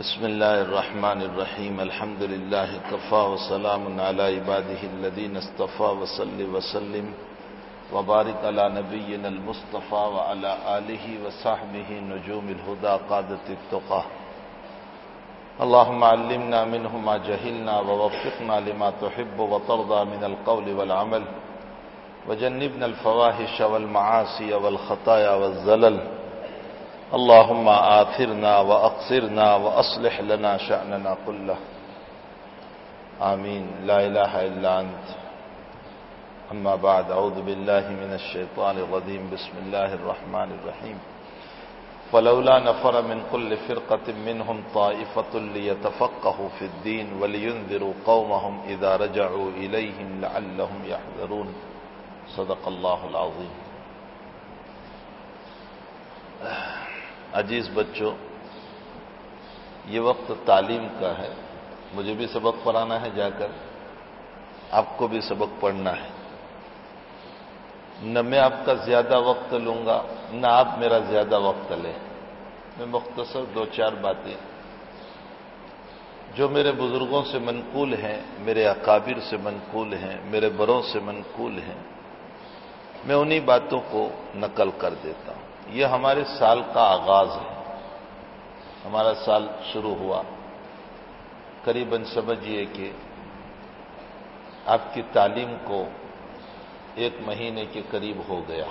بسم الله الرحمن الرحيم الحمد لله كفى وسلام على عباده الذين اصطفى وصل وسلم وبارك على نبينا المصطفى وعلى آله وصحبه نجوم الهدى قادة التقى اللهم علمنا منه ما جهلنا ووفقنا لما تحب وترضى من القول والعمل، وجنبنا الفواحش والمعاصي والخطايا والزلل اللهم آثرنا وأقصرنا وأصلح لنا شأننا كله. آمين. لا إله إلا أنت. أما بعد أعوذ بالله من الشيطان الرجيم. بسم الله الرحمن الرحيم. فلولا نفر من كل فرقة منهم طائفة ليتفقهوا في الدين ولينذروا قومهم إذا رجعوا إليهم لعلهم يحذرون. صدق الله العظيم. عزیز بچوں، یہ وقت تعلیم کا ہے۔ مجھے بھی سبق پڑھانا ہے جا کر۔ آپ کو بھی سبق پڑھنا ہے۔ نہ میں آپ کا زیادہ وقت لوں گا، نہ آپ میرا زیادہ وقت لیں۔ میں مختصر دو چار باتیں۔ جو میرے بزرگوں سے منقول ہیں، میرے اکابر سے منقول ہیں، میرے بڑوں سے منقول ہیں، میں انہی باتوں کو نقل کر دیتا ہوں۔ یہ ہمارے سال کا آغاز ہے۔ ہمارا سال شروع ہوا۔ قریب سمجھیے کہ آپ کی تعلیم کو ایک مہینے کے قریب ہو گیا۔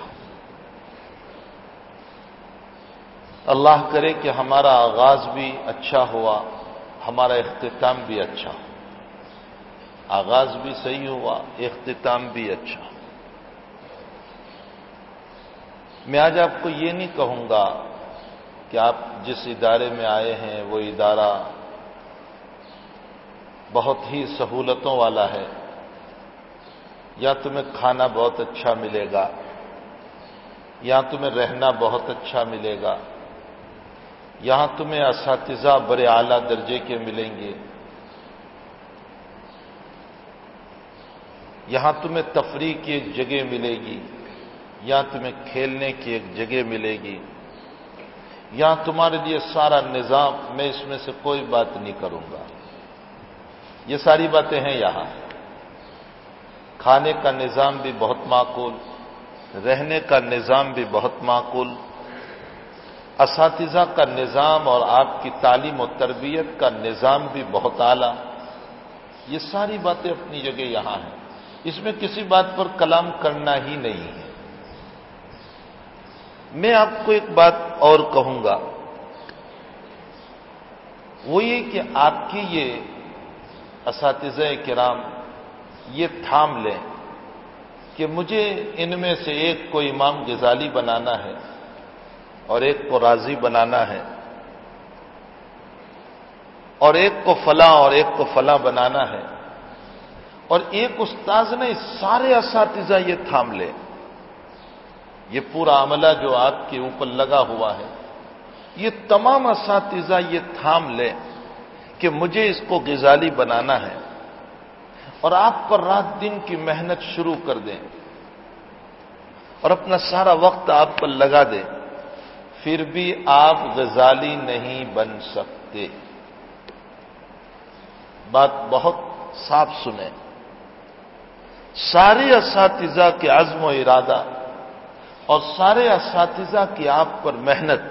اللہ کرے کہ ہمارا آغاز بھی اچھا ہوا، ہمارا اختتام بھی اچھا۔ آغاز بھی صحیح ہوا، اختتام بھی اچھا۔ میں آج آپ کو یہ نہیں کہوں گا کہ آپ جس ادارے میں آئے ہیں وہ ادارہ بہت ہی سہولتوں والا ہے، یا تمہیں کھانا بہت اچھا ملے گا، یا تمہیں رہنا بہت اچھا ملے گا یہاں تمہیں اساتذہ بڑے اعلی درجے کے ملیں گے۔ یہاں تمہیں تفریح کی ایک جگہ ملے گی۔ یا تمہیں کھیلنے کی ایک جگہ ملے گی، یا تمہارے لیے سارا نظام میں اس میں سے کوئی بات نہیں کروں گا۔ یہ ساری باتیں ہیں یہاں۔ کھانے کا نظام بھی بہت معقول، رہنے کا نظام بھی بہت معقول۔ اساتذہ کا نظام اور آپ کی تعلیم و تربیت کا نظام بھی بہت اعلیٰ۔ یہ ساری باتیں اپنی جگہ یہاں ہیں۔ اس میں کسی بات پر کلام کرنا ہی نہیں۔ ہے میں آپ کو ایک بات اور کہوں گا۔ وہ یہ کہ آپ کی یہ اساتذہ کرام یہ تھام لیں کہ مجھے ان میں سے ایک کو امام غزالی بنانا ہے اور ایک کو راضی بنانا ہے اور ایک کو فلاں اور ایک کو فلاں بنانا ہے اور ایک استاذ نے سارے اساتذہ یہ تھام لے یہ پورا عملہ جو آپ کے اوپر لگا ہوا ہے، یہ تمام اساتذہ یہ تھام لیں کہ مجھے اس کو غزالی بنانا ہے اور آپ پر رات دن کی محنت شروع کر دیں اور اپنا سارا وقت آپ پر لگا دیں، پھر بھی آپ غزالی نہیں بن سکتے۔ بات بہت صاف سنیں۔ سارے اساتذہ کے عزم و ارادہ اور سارے اساتذہ کی آپ پر محنت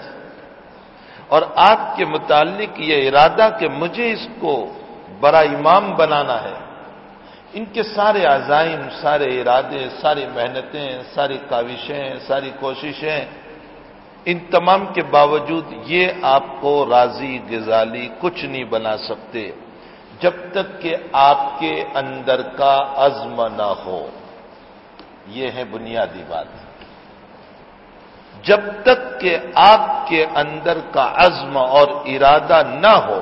اور آپ کے متعلق یہ ارادہ کہ مجھے اس کو بڑا امام بنانا ہے۔ ان کے سارے عزائم، سارے ارادے، ساری محنتیں، ساری کاوشیں، ساری کوششیں، ان تمام کے باوجود یہ آپ کو راضی، غزالی کچھ نہیں بنا سکتے جب تک کہ آپ کے اندر کا عزم نہ ہو۔ یہ ہے بنیادی بات۔ جب تک کہ آپ کے اندر کا عزم اور ارادہ نہ ہو،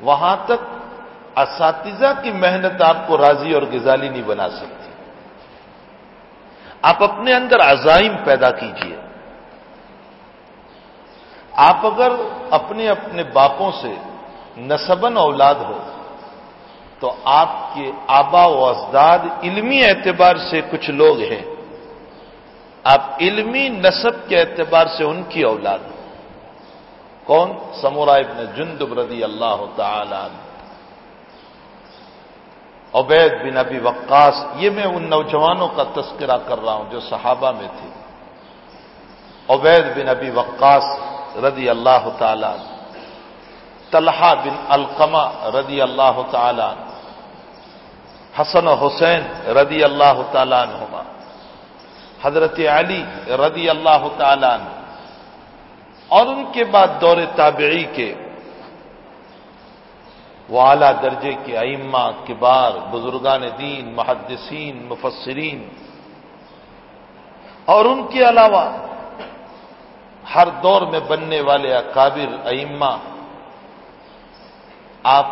وہاں تک اساتذہ کی محنت آپ کو راضی اور غزالی نہیں بنا سکتی۔ آپ اپنے اندر عزائم پیدا کیجیے۔ آپ اگر اپنے اپنے باپوں سے نصبن اولاد ہو، تو آپ کے آبا و ازداد علمی اعتبار سے کچھ لوگ ہیں۔ آپ علمی نصب کے اعتبار سے ان کی اولاد کون؟ سمورا ابن جندب رضی اللہ تعالی عبید بن ابی وقاص، یہ میں ان نوجوانوں کا تذکرہ کر رہا ہوں جو صحابہ میں تھے۔ عبید بن ابی وقاص رضی اللہ تعالی طلحہ بن القمہ رضی اللہ تعالی حسن و حسین رضی اللہ تعالیٰ عنہما حضرت علی رضی اللہ تعالیٰ عنہ۔ اور ان کے بعد دور تابعی کے وہ اعلیٰ درجے کے ائمہ کبار بزرگان دین، محدثین، مفسرین۔ اور ان کے علاوہ ہر دور میں بننے والے اکابر، ائمہ، آپ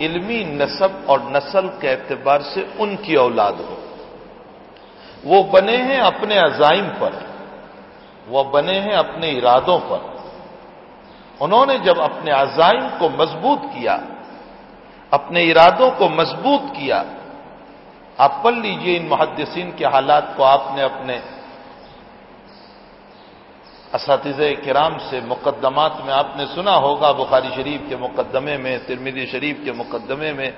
علمی نصب اور نسل کے اعتبار سے ان کی اولاد ہو۔ وہ بنے ہیں اپنے عزائم پر، وہ بنے ہیں اپنے ارادوں پر۔ انہوں نے جب اپنے عزائم کو مضبوط کیا، اپنے ارادوں کو مضبوط کیا، آپ پڑھ لیجیے ان محدثین کے حالات کو آپ نے اپنے اساتذہ کرام سے مقدمات میں آپ نے سنا ہوگا، بخاری شریف کے مقدمے میں ترمیدی شریف کے مقدمے میں،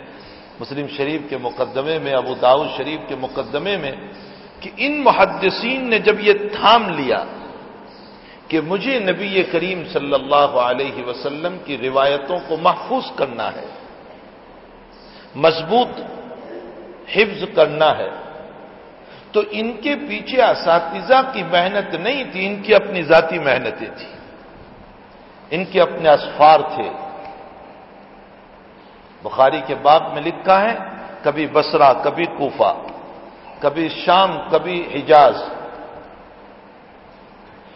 مسلم شریف کے مقدمے میں، ابو داؤد شریف کے مقدمے میں۔ کہ ان محدثین نے جب یہ تھام لیا کہ مجھے نبی کریم صلی اللہ علیہ وسلم کی روایتوں کو محفوظ کرنا ہے، مضبوط حفظ کرنا ہے، تو ان کے پیچھے اساتذہ کی محنت نہیں تھی، ان کی اپنی ذاتی محنتیں تھیں، ان کے اپنے اسفار تھے۔ بخاری کے باب میں لکھا ہے، کبھی بسرا کبھی کوفہ۔ کبھی شام، کبھی حجاز۔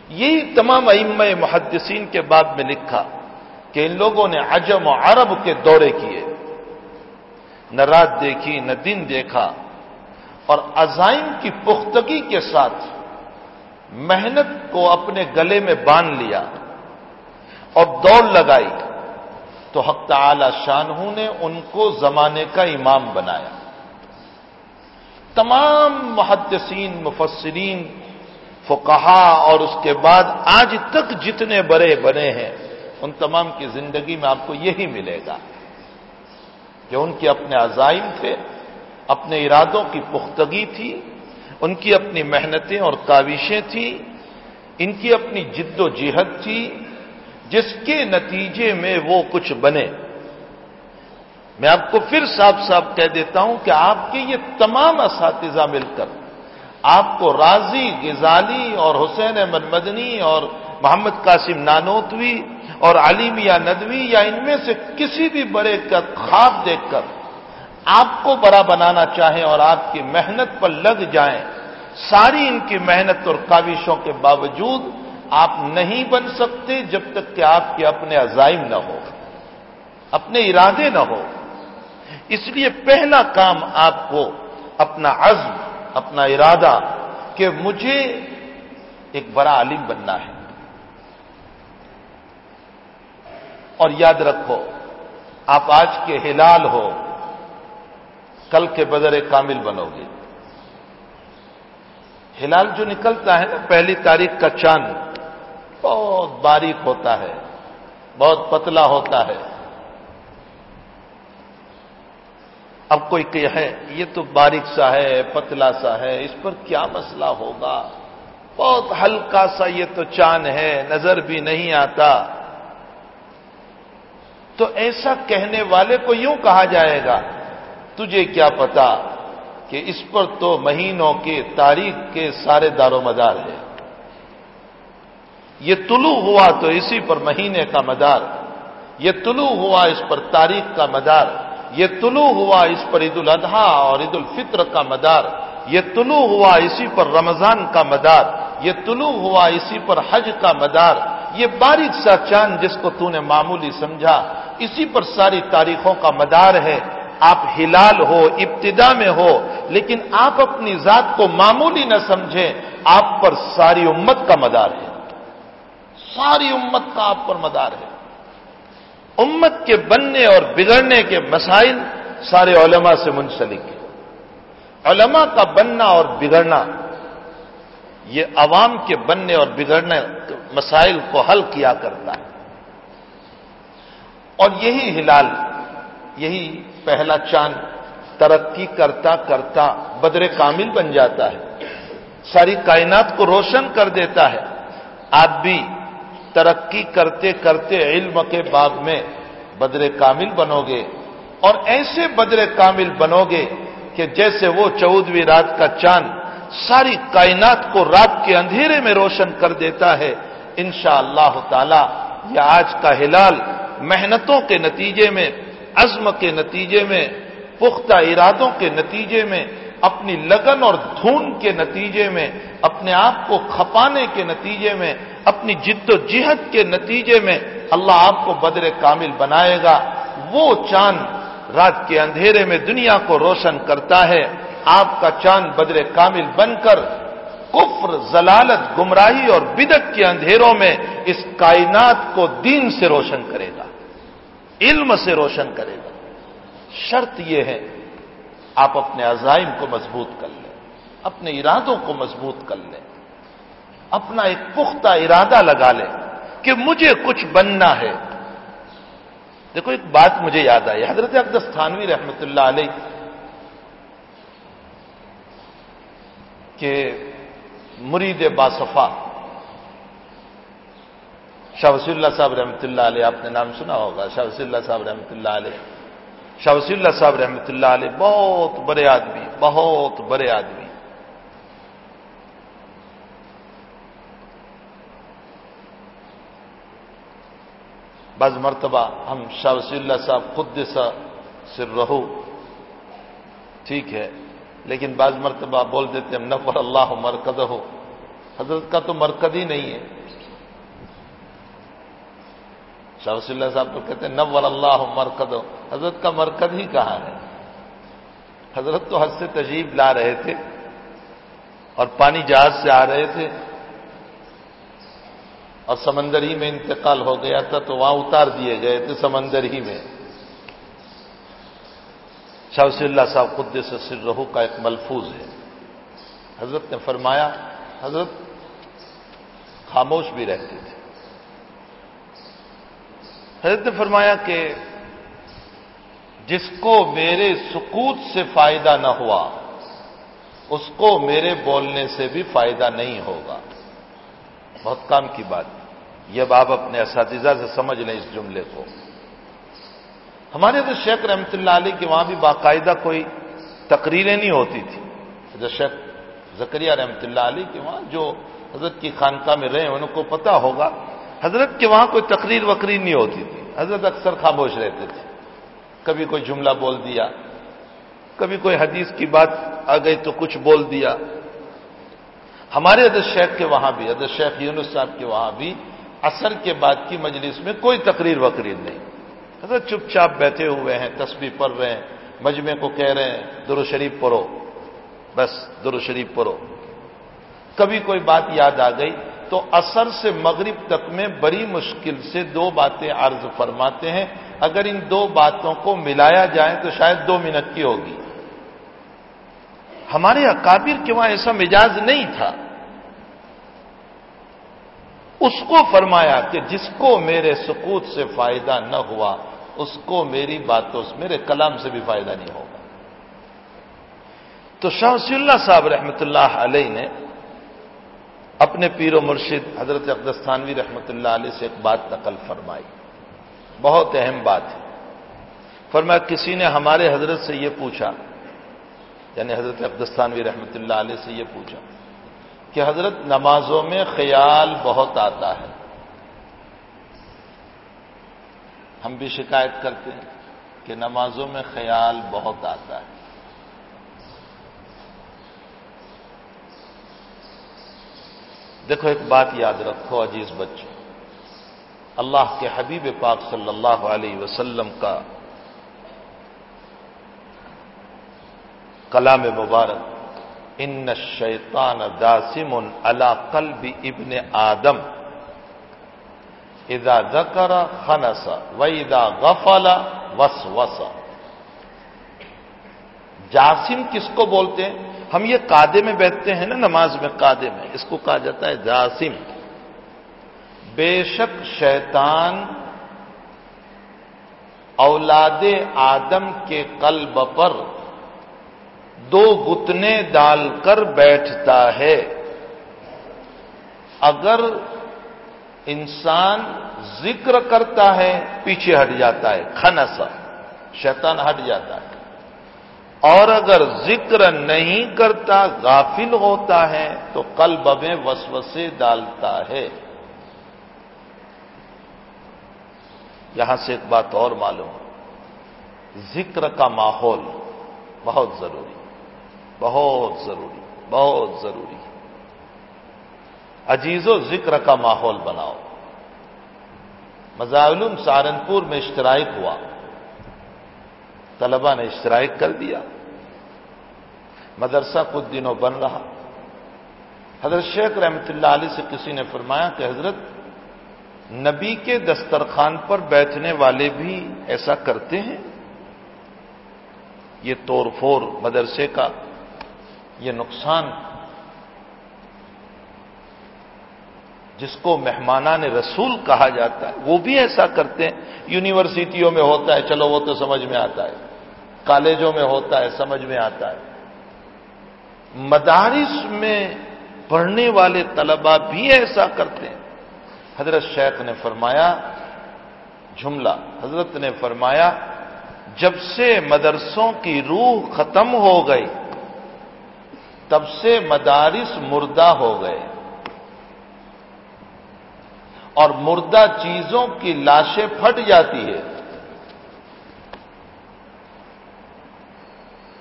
یہی تمام ائمہ محدثین کے بعد میں لکھا کہ ان لوگوں نے عجم و عرب کے دورے کیے۔ نہ رات دیکھی، نہ دن دیکھا۔ اور عزائم کی پختگی کے ساتھ محنت کو اپنے گلے میں باندھ لیا اور دوڑ لگائی تو حق تعالی شاہ نے ان کو زمانے کا امام بنایا۔ تمام محدثین، مفسرین، فقہا اور اس کے بعد آج تک جتنے بڑے بنے ہیں، ان تمام کی زندگی میں آپ کو یہی ملے گا کہ ان کے اپنے عزائم تھے، اپنے ارادوں کی پختگی تھی، ان کی اپنی محنتیں اور کاوشیں تھیں ان کی اپنی جد و جہد تھی، جس کے نتیجے میں وہ کچھ بنے۔ میں آپ کو پھر صاف صاف کہہ دیتا ہوں کہ آپ کے یہ تمام اساتذہ مل کر، آپ کو راضی، غزالی اور حسین احمد مدنی اور محمد قاسم نانوتوی اور عالم یا ندوی یا ان میں سے کسی بھی بڑے کا خواب دیکھ کر آپ کو بڑا بنانا چاہیں اور آپ کی محنت پر لگ جائیں، ساری ان کی محنت اور کاوشوں کے باوجود آپ نہیں بن سکتے جب تک کہ آپ کے اپنے عزائم نہ ہو، اپنے ارادے نہ ہو۔ اس لیے پہلا کام آپ کو اپنا عزم، اپنا ارادہ کہ مجھے ایک بڑا عالم بننا ہے۔ اور یاد رکھو، آپ آج کے ہلال ہو، کل کے بدر کامل بنو گے۔ ہلال جو نکلتا ہے نا، پہلی تاریخ کا چاند، بہت باریک ہوتا ہے، بہت پتلا ہوتا ہے۔ اب کوئی کہ ہے، یہ تو باریک سا ہے، پتلا سا ہے، اس پر کیا مسئلہ ہوگا؟ بہت ہلکا سا یہ تو چاند ہے، نظر بھی نہیں آتا۔ تو ایسا کہنے والے کو یوں کہا جائے گا، تجھے کیا پتا کہ اس پر تو مہینوں کے تاریخ کے سارے دار و مدار ہے یہ طلوع ہوا تو اسی پر مہینے کا مدار، یہ طلوع ہوا اس پر تاریخ کا مدار۔ یہ طلوع ہوا اس پر عید الاضحیٰ اور عید الفطر کا مدار، یہ طلوع ہوا اسی پر رمضان کا مدار، یہ طلوع ہوا اسی پر حج کا مدار، یہ باریک سا چاند جس کو تو نے معمولی سمجھا، اسی پر ساری تاریخوں کا مدار ہے۔ آپ ہلال ہو، ابتدا میں ہو، لیکن آپ اپنی ذات کو معمولی نہ سمجھیں، آپ پر ساری امت کا مدار ہے۔ ساری امت کا آپ پر مدار ہے۔ امت کے بننے اور بگڑنے کے مسائل سارے علماء سے منسلک ہیں۔ علماء کا بننا اور بگڑنا، یہ عوام کے بننے اور بگڑنے مسائل کو حل کیا کرتا ہے۔ اور یہی ہلال، یہی پہلا چاند ترقی کرتا کرتا بدر کامل بن جاتا ہے۔ ساری کائنات کو روشن کر دیتا ہے۔ آپ بھی ترقی کرتے کرتے علم کے باغ میں بدر کامل بنو گے اور ایسے بدر کامل بنو گے کہ جیسے وہ چودویں رات کا چاند ساری کائنات کو رات کے اندھیرے میں روشن کر دیتا ہے ان شاء اللہ تعالی یہ آج کا ہلال محنتوں کے نتیجے میں، عزم کے نتیجے میں، پختہ ارادوں کے نتیجے میں اپنی لگن اور دھون کے نتیجے میں، اپنے آپ کو کھپانے کے نتیجے میں، اپنی جد و جہد کے نتیجے میں اللہ آپ کو بدر کامل بنائے گا۔ وہ چاند رات کے اندھیرے میں دنیا کو روشن کرتا ہے۔ آپ کا چاند بدر کامل بن کر کفر زلالت گمراہی اور بدت کے اندھیروں میں اس کائنات کو دین سے روشن کرے گا، علم سے روشن کرے گا۔ شرط یہ ہے آپ اپنے عزائم کو مضبوط کر لیں، اپنے ارادوں کو مضبوط کر لیں، اپنا ایک پختہ ارادہ لگا لیں کہ مجھے کچھ بننا ہے۔ دیکھو، ایک بات مجھے یاد آئی، حضرت اقدس تھانوی رحمت اللہ علیہ کہ مرید باصفا، شاہ وسی اللہ صاحب رحمۃ اللہ علیہ، آپ نے نام سنا ہوگا، شاہ وسی اللہ صاحب رحمۃ اللہ علیہ۔ شاہ وسی اللہ صاحب رحمۃ اللہ علیہ بہت بڑے آدمی بہت بڑے آدمی بعض مرتبہ ہم شاہ وسی اللہ صاحب خود سر رہو، ٹھیک ہے، لیکن بعض مرتبہ بول دیتے ہم نفر اللہ مرکز ہو۔ حضرت کا تو مرکز ہی نہیں ہے۔ مطلب شاہ وسی اللہ صاحب تو کہتے ہیں نور اللہ مرکز. حضرت کا مرکز ہی کہاں ہے؟ حضرت تو حد سے تجیب لا رہے تھے اور پانی جہاز سے آ رہے تھے اور سمندر ہی میں انتقال ہو گیا تھا تو وہاں اتار دیے گئے تھے سمندر ہی میں۔ شاہ اللہ صاحب خود سے سر رہو کا ایک ملفوظ ہے۔ حضرت نے فرمایا، حضرت خاموش بھی رہتے تھے۔ حضرت نے فرمایا کہ جس کو میرے سکوت سے فائدہ نہ ہوا، اس کو میرے بولنے سے بھی فائدہ نہیں ہوگا۔ بہت کام کی بات۔ یہ اب آپ اپنے اساتذہ سے سمجھ لیں اس جملے کو۔ ہمارے تو شیخ رحمت اللہ علیہ کے وہاں بھی باقاعدہ کوئی تقریریں نہیں ہوتی تھی حضرت شیخ زکریہ رحمت اللہ علیہ کے وہاں جو حضرت کی خانقاہ میں رہے، ان کو پتا ہوگا۔ حضرت کے وہاں کوئی تقریر وقریر نہیں ہوتی تھی۔ حضرت اکثر خاموش رہتے تھے۔ کبھی کوئی جملہ بول دیا، کبھی کوئی حدیث کی بات آ گئی تو کچھ بول دیا۔ ہمارے حضرت شیخ کے وہاں بھی، حضرت شیخ یونس صاحب کے وہاں بھی اثر کے بعد کی مجلس میں کوئی تقریر وقریر نہیں۔ حضرت چپ چاپ بیٹھے ہوئے ہیں، تسبیح پڑھ رہے ہیں مجمے کو کہہ رہے ہیں، درو شریف پڑھو۔ بس، درو شریف پڑھو۔ کبھی کوئی بات یاد آ گئی تو اثر سے مغرب تک میں بڑی مشکل سے دو باتیں عرض فرماتے ہیں۔ اگر ان دو باتوں کو ملایا جائے تو شاید دو منٹ کی ہوگی۔ ہمارے اکابر کے وہاں ایسا مزاج نہیں تھا۔ اس کو فرمایا کہ جس کو میرے سکوت سے فائدہ نہ ہوا، اس کو میری باتوں سے، میرے کلام سے بھی فائدہ نہیں ہوگا۔ تو شاہ وسی اللہ صاحب رحمۃ اللہ علیہ نے اپنے پیر و مرشد حضرت اقدستانوی رحمۃ اللہ علیہ سے ایک بات نقل فرمائی۔ بہت اہم بات ہے۔ فرمایا، کسی نے ہمارے حضرت سے یہ پوچھا یعنی حضرت اقدستانوی رحمۃ اللہ علیہ سے یہ پوچھا کہ حضرت نمازوں میں خیال بہت آتا ہے۔ ہم بھی شکایت کرتے ہیں کہ نمازوں میں خیال بہت آتا ہے۔ دیکھو، ایک بات یاد رکھو عزیز بچوں، اللہ کے حبیب پاک صلی اللہ علیہ وسلم کا کلام مبارک، ان شیطان داسم اللہ قلب ابن آدم ادا ذکر خنس و ادا غفل وس وس جاسم کس کو بولتے ہیں؟ ہم یہ قادے میں بیٹھتے ہیں نا نماز میں قادے میں، اس کو کہا جاتا ہے جاسم۔ بے شک شیطان اولاد آدم کے قلب پر دو گتنے ڈال کر بیٹھتا ہے۔ اگر انسان ذکر کرتا ہے، پیچھے ہٹ جاتا ہے کھنس شیطان ہٹ جاتا ہے۔ اور اگر ذکر نہیں کرتا، غافل ہوتا ہے، تو قلب میں وسوسے ڈالتا ہے۔ یہاں سے ایک بات اور معلوم۔ ذکر کا ماحول بہت ضروری بہت ضروری بہت ضروری۔ عجیز و ذکر کا ماحول بناؤ۔ مزاولم سہارنپور میں اشترائک ہوا۔ طلبا نے اشترائک کر دیا۔ مدرسہ کچھ دنوں بن رہا۔ حضرت شیخ رحمت اللہ علیہ سے کسی نے فرمایا کہ حضرت نبی کے دسترخوان پر بیٹھنے والے بھی ایسا کرتے ہیں؟ یہ توڑ پھوڑ مدرسے کا یہ نقصان جس کو مہمانان رسول کہا جاتا ہے، وہ بھی ایسا کرتے ہیں۔ یونیورسٹیوں میں ہوتا ہے، چلو وہ تو سمجھ میں آتا ہے۔ کالجوں میں ہوتا ہے، سمجھ میں آتا ہے۔ مدارس میں پڑھنے والے طلبا بھی ایسا کرتے ہیں۔ حضرت شیخ نے فرمایا، جملہ، حضرت نے فرمایا، جب سے مدرسوں کی روح ختم ہو گئی، تب سے مدارس مردہ ہو گئے۔ اور مردہ چیزوں کی لاشیں پھٹ جاتی ہے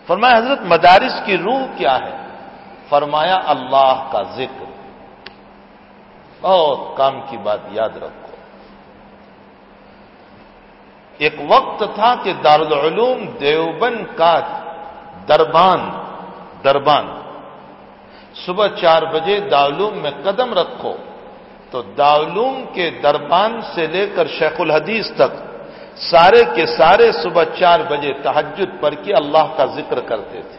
فرمایا، حضرت مدارس کی روح کیا ہے؟ فرمایا، اللہ کا ذکر۔ بہت کام کی بات یاد رکھو۔ ایک وقت تھا کہ دارالعلوم دیوبند کا دربان دربان۔ صبح چار بجے دارالعلوم میں قدم رکھو تو داولوم کے دربان سے لے کر شیخ الحدیث تک سارے کے سارے صبح چار بجے تحجد پر کے اللہ کا ذکر کرتے تھے۔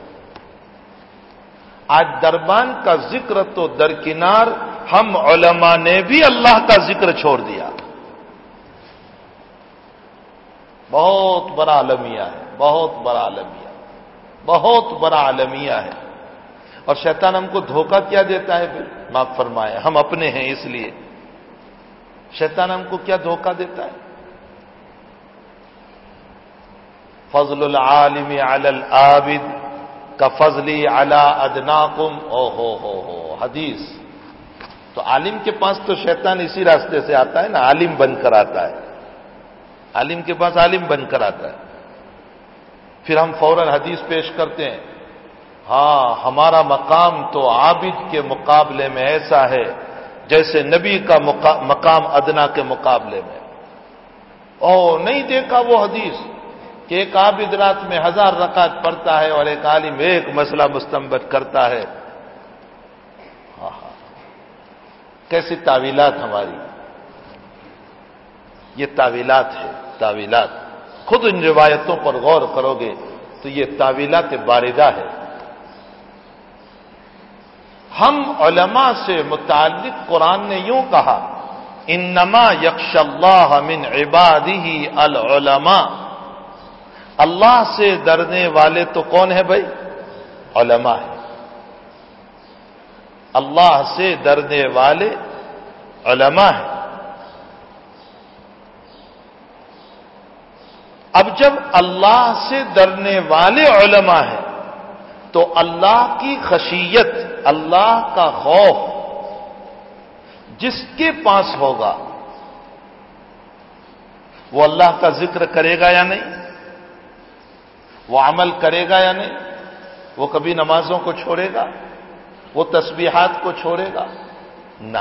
آج دربان کا ذکر تو درکنار، ہم علماء نے بھی اللہ کا ذکر چھوڑ دیا۔ بہت بڑا عالمیہ ہے، بہت بڑا عالمیہ بہت بڑا عالمیہ ہے۔ اور شیطان ہم کو دھوکہ کیا دیتا ہے؟ پھر معاف فرمائے ہم اپنے ہیں اس لیے۔ شیطان ہم کو کیا دھوکہ دیتا ہے؟ فضل العالم علی العابد کا فضلی علی ادناکم، او ہو ہو ہو، حدیث۔ تو عالم کے پاس تو شیطان اسی راستے سے آتا ہے نا، عالم بن کر آتا ہے۔ عالم کے پاس عالم بن کر آتا ہے۔ پھر ہم فوراً حدیث پیش کرتے ہیں۔ ہاں ہمارا مقام تو عابد کے مقابلے میں ایسا ہے، جیسے نبی کا مقام ادنا کے مقابلے میں۔ او، نہیں دیکھا وہ حدیث۔ کہ ایک عابد رات میں ہزار رکعت پڑتا ہے اور ایک عالم ایک مسئلہ مستمبت کرتا ہے۔ ہاں، ہاں، ہاں۔ کیسی تعویلات ہماری؟ یہ تعویلات ہے تعویلات۔ خود ان روایتوں پر غور کرو گے تو یہ تعویلات باردہ ہے ہم علماء سے متعلق قرآن نے یوں کہا، انما یکش اللہ من عبادی العلماء۔ اللہ سے ڈرنے والے تو کون ہے بھائی؟ علماء ہے اللہ سے ڈرنے والے علماء ہیں۔ اب جب اللہ سے ڈرنے والے علماء ہیں، تو اللہ کی خشیت، اللہ کا خوف جس کے پاس ہوگا، وہ اللہ کا ذکر کرے گا یا نہیں؟ وہ عمل کرے گا یا نہیں؟ وہ کبھی نمازوں کو چھوڑے گا؟ وہ تسبیحات کو چھوڑے گا؟ نہ۔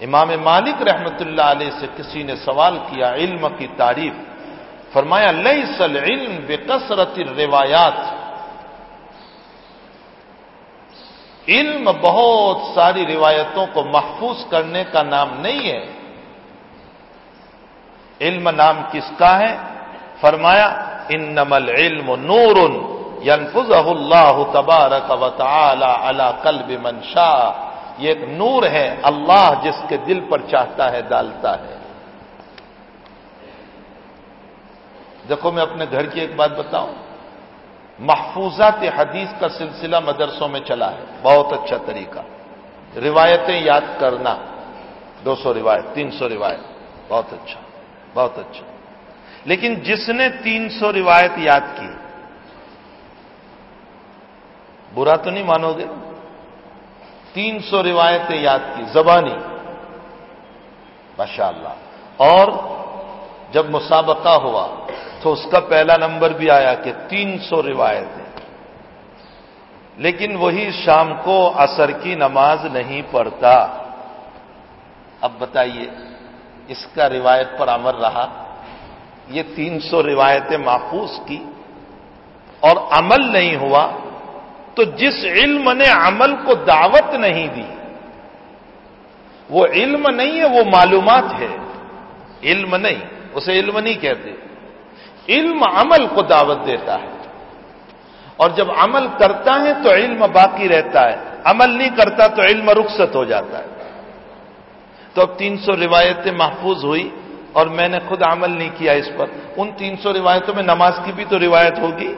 امام مالک رحمت اللہ علیہ سے کسی نے سوال کیا، علم کی تعریف۔ فرمایا لئی سل علم بے کثرت روایات علم بہت ساری روایتوں کو محفوظ کرنے کا نام نہیں ہے۔ علم نام کس کا ہے؟ فرمایا ان نمل علم نور ینفز اللہ تبارک و تعالی علی قلب منشا یہ ایک نور ہے، اللہ جس کے دل پر چاہتا ہے، ڈالتا ہے۔ دیکھو، میں اپنے گھر کی ایک بات بتاؤں۔ محفوظات حدیث کا سلسلہ مدرسوں میں چلا ہے۔ بہت اچھا طریقہ۔ روایتیں یاد کرنا۔ دو سو روایت، تین سو روایت۔ بہت اچھا۔ بہت اچھا۔ لیکن جس نے تین سو روایت یاد کی، برا تو نہیں مانو گے؟ تین سو روایتیں یاد کی، زبانی۔ ماشاء اللہ اور جب مسابقہ ہوا، تو اس کا پہلا نمبر بھی آیا کہ تین سو روایتیں۔ لیکن وہی شام کو اثر کی نماز نہیں پڑھتا۔ اب بتائیے اس کا روایت پر عمل رہا۔ یہ تین سو روایتیں محفوظ کی۔ اور عمل نہیں ہوا تو جس علم نے عمل کو دعوت نہیں دی، وہ علم نہیں ہے، وہ معلومات ہے۔ علم نہیں، اسے علم نہیں کہتے۔ علم عمل کو دعوت دیتا ہے۔ اور جب عمل کرتا ہے تو علم باقی رہتا ہے۔ عمل نہیں کرتا تو علم رخصت ہو جاتا ہے۔ تو اب تین سو روایتیں محفوظ ہوئی اور میں نے خود عمل نہیں کیا اس پر۔ ان تین سو روایتوں میں نماز کی بھی تو روایت ہوگی۔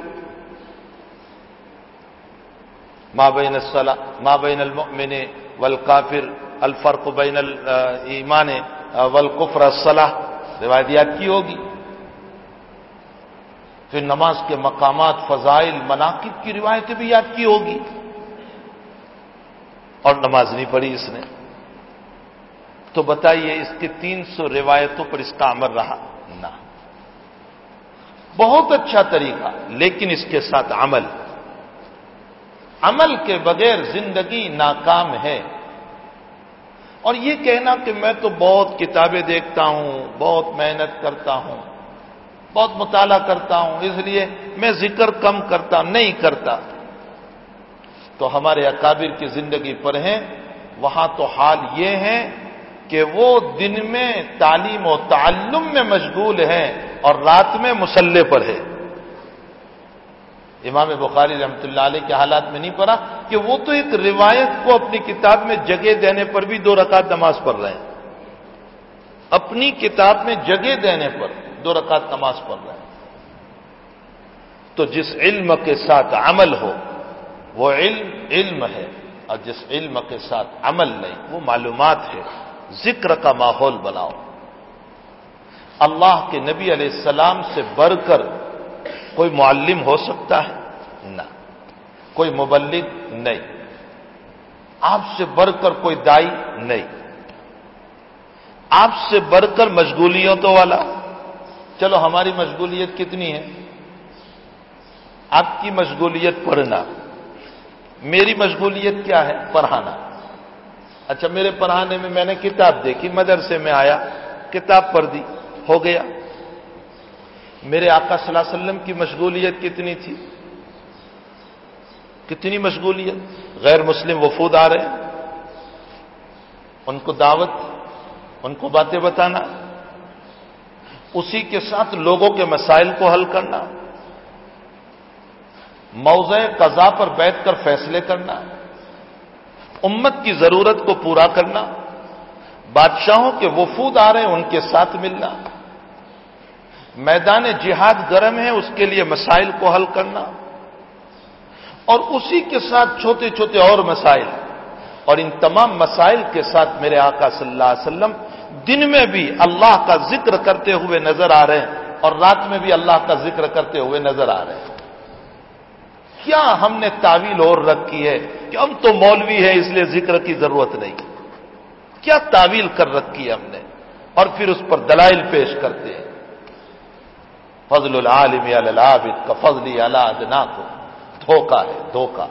ماں بین الصلاح ماں بین المؤمن والکافر، الفرق بین ایمان والکفر الصلاح روایت یاد کی ہوگی۔ پھر نماز کے مقامات، فضائل، مناقب کی روایتیں بھی یاد کی ہوگی۔ اور نماز نہیں پڑھی اس نے۔ تو بتائیے اس کے تین سو روایتوں پر اس کا عمل رہا؟ نہ۔ بہت اچھا طریقہ، لیکن اس کے ساتھ عمل۔ عمل کے بغیر زندگی ناکام ہے۔ اور یہ کہنا کہ میں تو بہت کتابیں دیکھتا ہوں، بہت محنت کرتا ہوں، بہت مطالعہ کرتا ہوں، اس لیے میں ذکر کم کرتا، نہیں کرتا۔ تو ہمارے اکابر کی زندگی پر ہیں، وہاں تو حال یہ ہے کہ وہ دن میں تعلیم و تعلم میں مشغول ہیں اور رات میں مسلح پر ہے امام بخاری رحمتہ اللہ علیہ کے حالات میں نہیں پڑا کہ وہ تو ایک روایت کو اپنی کتاب میں جگہ دینے پر بھی دو رکعت نماز پڑھ رہے ہیں۔ اپنی کتاب میں جگہ دینے پر دو رکعت نماز پڑھ رہے ہیں۔ تو جس علم کے ساتھ عمل ہو، وہ علم علم ہے اور جس علم کے ساتھ عمل نہیں، وہ معلومات ہے۔ ذکر کا ماحول بناؤ۔ اللہ کے نبی علیہ السلام سے بڑھ کر کوئی معلم ہو سکتا ہے؟ نہ۔ کوئی مبلغ نہیں۔ آپ سے بڑھ کر کوئی دائی نہیں۔ آپ سے بڑھ کر مشغولیتوں والا۔ چلو ہماری مشغولیت کتنی ہے؟ آپ کی مشغولیت پڑھنا۔ میری مشغولیت کیا ہے؟ پڑھانا۔ اچھا میرے پڑھانے میں میں نے کتاب دیکھی، مدرسے میں آیا، کتاب پڑھ دی ہو گیا۔ میرے آقا صلی اللہ علیہ وسلم کی مشغولیت کتنی تھی؟ کتنی مشغولیت؟ غیر مسلم وفود آ رہے ہیں ان کو دعوت، ان کو باتیں بتانا، اسی کے ساتھ لوگوں کے مسائل کو حل کرنا، موضع قضا پر بیٹھ کر فیصلے کرنا۔ امت کی ضرورت کو پورا کرنا، بادشاہوں کے وفود آ رہے ہیں، ان کے ساتھ ملنا۔ میدان جہاد گرم ہے، اس کے لیے مسائل کو حل کرنا۔ اور اسی کے ساتھ چھوٹے چھوٹے اور مسائل۔ اور ان تمام مسائل کے ساتھ میرے آقا صلی اللہ علیہ وسلم دن میں بھی اللہ کا ذکر کرتے ہوئے نظر آ رہے ہیں، اور رات میں بھی اللہ کا ذکر کرتے ہوئے نظر آ رہے ہیں۔ کیا ہم نے تعویل اور رکھی ہے کہ ہم تو مولوی ہیں، اس لیے ذکر کی ضرورت نہیں۔ کیا تعویل کر رکھی ہے ہم نے؟ اور پھر اس پر دلائل پیش کرتے ہیں۔ فضل العالم العابد، کا فضلی اللہ کو دھوکا ہے دھوکا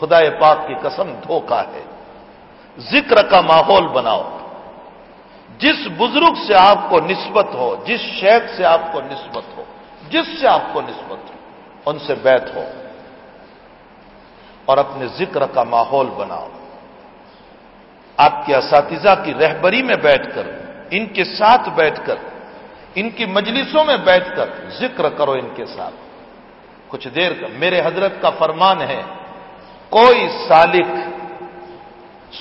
خدا پاک کی قسم دھوکا ہے۔ ذکر کا ماحول بناؤ۔ جس بزرگ سے آپ کو نسبت ہو، جس شیخ سے آپ کو نسبت ہو، جس سے آپ کو نسبت ہو، ان سے بیت ہو۔ اور اپنے ذکر کا ماحول بناؤ۔ آپ کے اساتذہ کی رہبری میں بیٹھ کر، ان کے ساتھ بیٹھ کر، ان کی مجلسوں میں بیٹھ کر ذکر کرو ان کے ساتھ۔ کچھ دیر کا، میرے حضرت کا فرمان ہے، کوئی سالک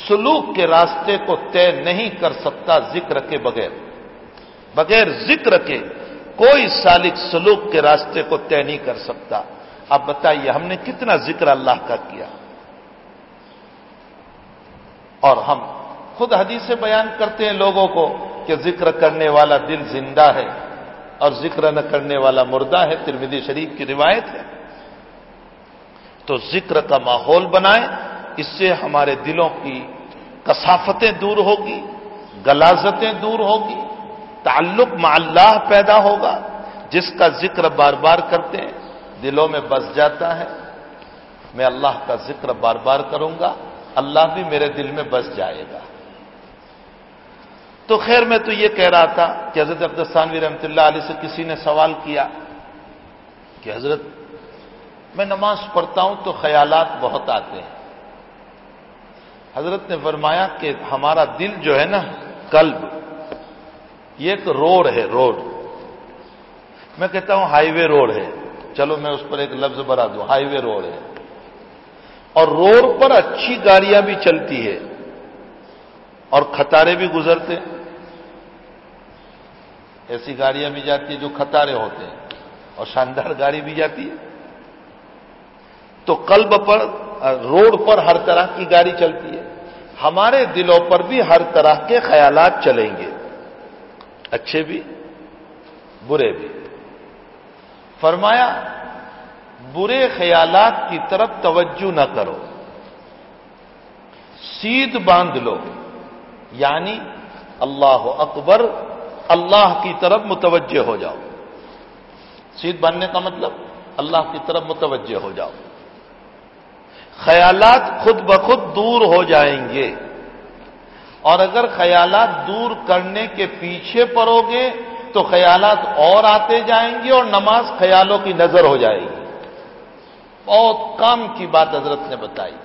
سلوک کے راستے کو طے نہیں کر سکتا ذکر کے بغیر۔ بغیر ذکر کے، کوئی سالک سلوک کے راستے کو طے نہیں کر سکتا۔ آپ بتائیے، ہم نے کتنا ذکر اللہ کا کیا؟ اور ہم خود حدیث سے بیان کرتے ہیں لوگوں کو کہ ذکر کرنے والا دل زندہ ہے اور ذکر نہ کرنے والا مردہ ہے ترمیدی شریف کی روایت ہے۔ تو ذکر کا ماحول بنائیں، اس سے ہمارے دلوں کی کثافتیں دور ہوگی گلازتیں دور ہوگی، تعلق مع اللہ پیدا ہوگا، جس کا ذکر بار بار کرتے ہیں۔ دلوں میں بس جاتا ہے، میں اللہ کا ذکر بار بار کروں گا، اللہ بھی میرے دل میں بس جائے گا۔ تو خیر میں تو یہ کہہ رہا تھا کہ حضرت عبدالثانوی رحمۃ اللہ علیہ سے کسی نے سوال کیا کہ حضرت، میں نماز پڑھتا ہوں تو خیالات بہت آتے ہیں۔ حضرت نے فرمایا کہ ہمارا دل جو ہے نا، قلب، یہ ایک روڈ ہے روڈ میں کہتا ہوں ہائی وے روڈ ہے۔ چلو میں اس پر ایک لفظ بڑھا دوں، ہائی وے روڈ ہے۔ اور روڈ پر اچھی گاڑیاں بھی چلتی ہے اور کھتارے بھی گزرتے ایسی گاڑیاں بھی جاتی ہیں جو کھتارے ہوتے ہیں۔ اور شاندار گاڑی بھی جاتی ہے۔ تو قلب پر، روڈ پر ہر طرح کی گاڑی چلتی ہے۔ ہمارے دلوں پر بھی ہر طرح کے خیالات چلیں گے۔ اچھے بھی، برے بھی۔ فرمایا، برے خیالات کی طرف توجہ نہ کرو۔ سیدھ باندھ لو یعنی اللہ اکبر، اللہ کی طرف متوجہ ہو جاؤ۔ سیدھ باندھنے کا مطلب اللہ کی طرف متوجہ ہو جاؤ۔ خیالات خود بخود دور ہو جائیں گے۔ اور اگر خیالات دور کرنے کے پیچھے پڑو گے تو خیالات اور آتے جائیں گے اور نماز خیالوں کی نظر ہو جائے گی۔ بہت کام کی بات حضرت نے بتائی۔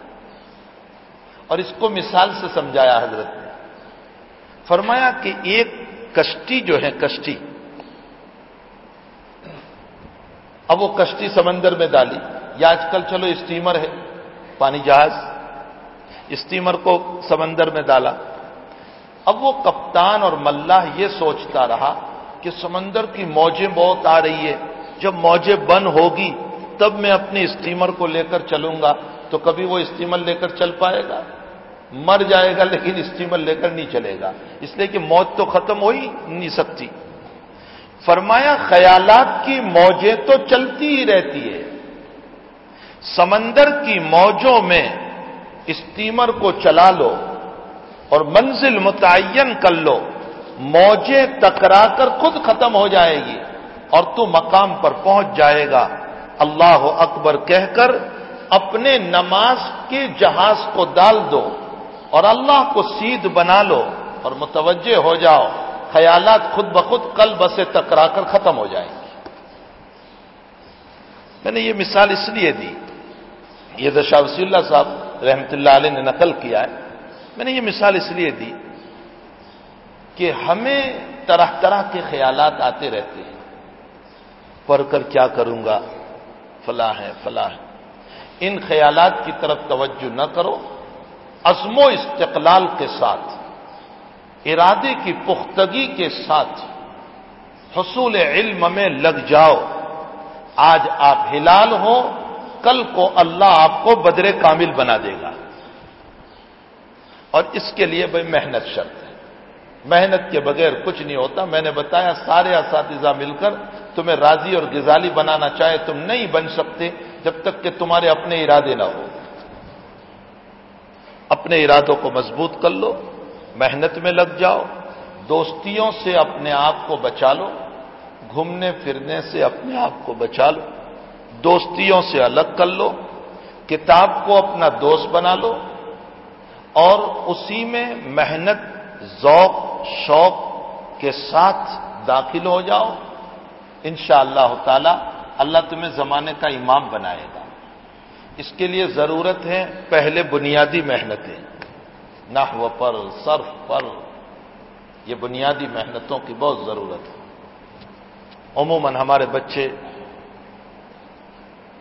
اور اس کو مثال سے سمجھایا حضرت نے۔ فرمایا کہ ایک کشتی جو ہے، کشتی۔ اب وہ کشتی سمندر میں ڈالی۔ یا آج کل چلو اسٹیمر ہے، پانی جہاز۔ اسٹیمر کو سمندر میں ڈالا۔ اب وہ کپتان اور ملہ یہ سوچتا رہا کہ سمندر کی موجیں بہت آ رہی ہے، جب موجیں بند ہوگی، تب میں اپنی اسٹیمر کو لے کر چلوں گا۔ تو کبھی وہ اسٹیمر لے کر چل پائے گا؟ مر جائے گا، لیکن اسٹیمر لے کر نہیں چلے گا۔ اس لیے کہ موت تو ختم ہو ہی نہیں سکتی۔ فرمایا، خیالات کی موجیں تو چلتی ہی رہتی ہے۔ سمندر کی موجوں میں اسٹیمر کو چلا لو اور منزل متعین کر لو۔ موجیں ٹکرا کر خود ختم ہو جائے گی اور تو مقام پر پہنچ جائے گا۔ اللہ اکبر کہہ کر اپنے نماز کے جہاز کو ڈال دو اور اللہ کو سیدھ بنا لو اور متوجہ ہو جاؤ، خیالات خود بخود کل بسے ٹکرا کر ختم ہو جائیں گی میں نے یہ مثال اس لیے دی۔ یہ دشا وسی اللہ صاحب رحمت اللہ علیہ نے نقل کیا ہے۔ میں نے یہ مثال اس لیے دی کہ ہمیں طرح طرح کے خیالات آتے رہتے ہیں۔ پڑھ کر کیا کروں گا؟ فلاں ہے فلاں ہے۔ ان خیالات کی طرف توجہ نہ کرو۔ عزم و استقلال کے ساتھ، ارادے کی پختگی کے ساتھ حصول علم میں لگ جاؤ۔ آج آپ ہلال ہو کل کو اللہ آپ کو بدرے کامل بنا دے گا۔ اور اس کے لیے بھائی محنت شرط۔ ہے محنت کے بغیر کچھ نہیں ہوتا۔ میں نے بتایا، سارے اساتذہ مل کر تمہیں راضی اور غزالی بنانا چاہے تم نہیں بن سکتے جب تک کہ تمہارے اپنے ارادے نہ ہو۔ اپنے ارادوں کو مضبوط کر لو، محنت میں لگ جاؤ، دوستیوں سے اپنے آپ کو بچا لو، گھومنے پھرنے سے اپنے آپ کو بچا لو، دوستیوں سے الگ کر لو، کتاب کو اپنا دوست بنا لو اور اسی میں محنت ذوق، شوق کے ساتھ داخل ہو جاؤ۔ ان شاء اللہ تعالی اللہ تمہیں زمانے کا امام بنائے گا۔ اس کے لیے ضرورت ہے پہلے بنیادی محنتیں۔ نحو پر، صرف پر۔ یہ بنیادی محنتوں کی بہت ضرورت ہے۔ عموماً ہمارے بچے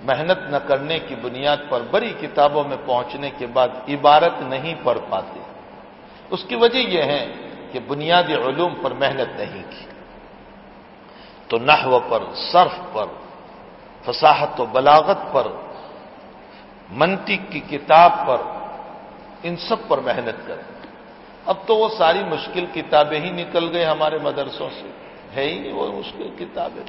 محنت نہ کرنے کی بنیاد پر بڑی کتابوں میں پہنچنے کے بعد عبارت نہیں پڑھ پاتے۔ اس کی وجہ یہ ہے کہ بنیادی علوم پر محنت نہیں کی۔ تو نحو پر، صرف پر، فصاحت و بلاغت پر، منطق کی کتاب پر، ان سب پر محنت کریں۔ اب تو وہ ساری مشکل کتابیں ہی نکل گئے ہمارے مدرسوں سے۔ ہے ہی نہیں، وہ مشکل کتابیں۔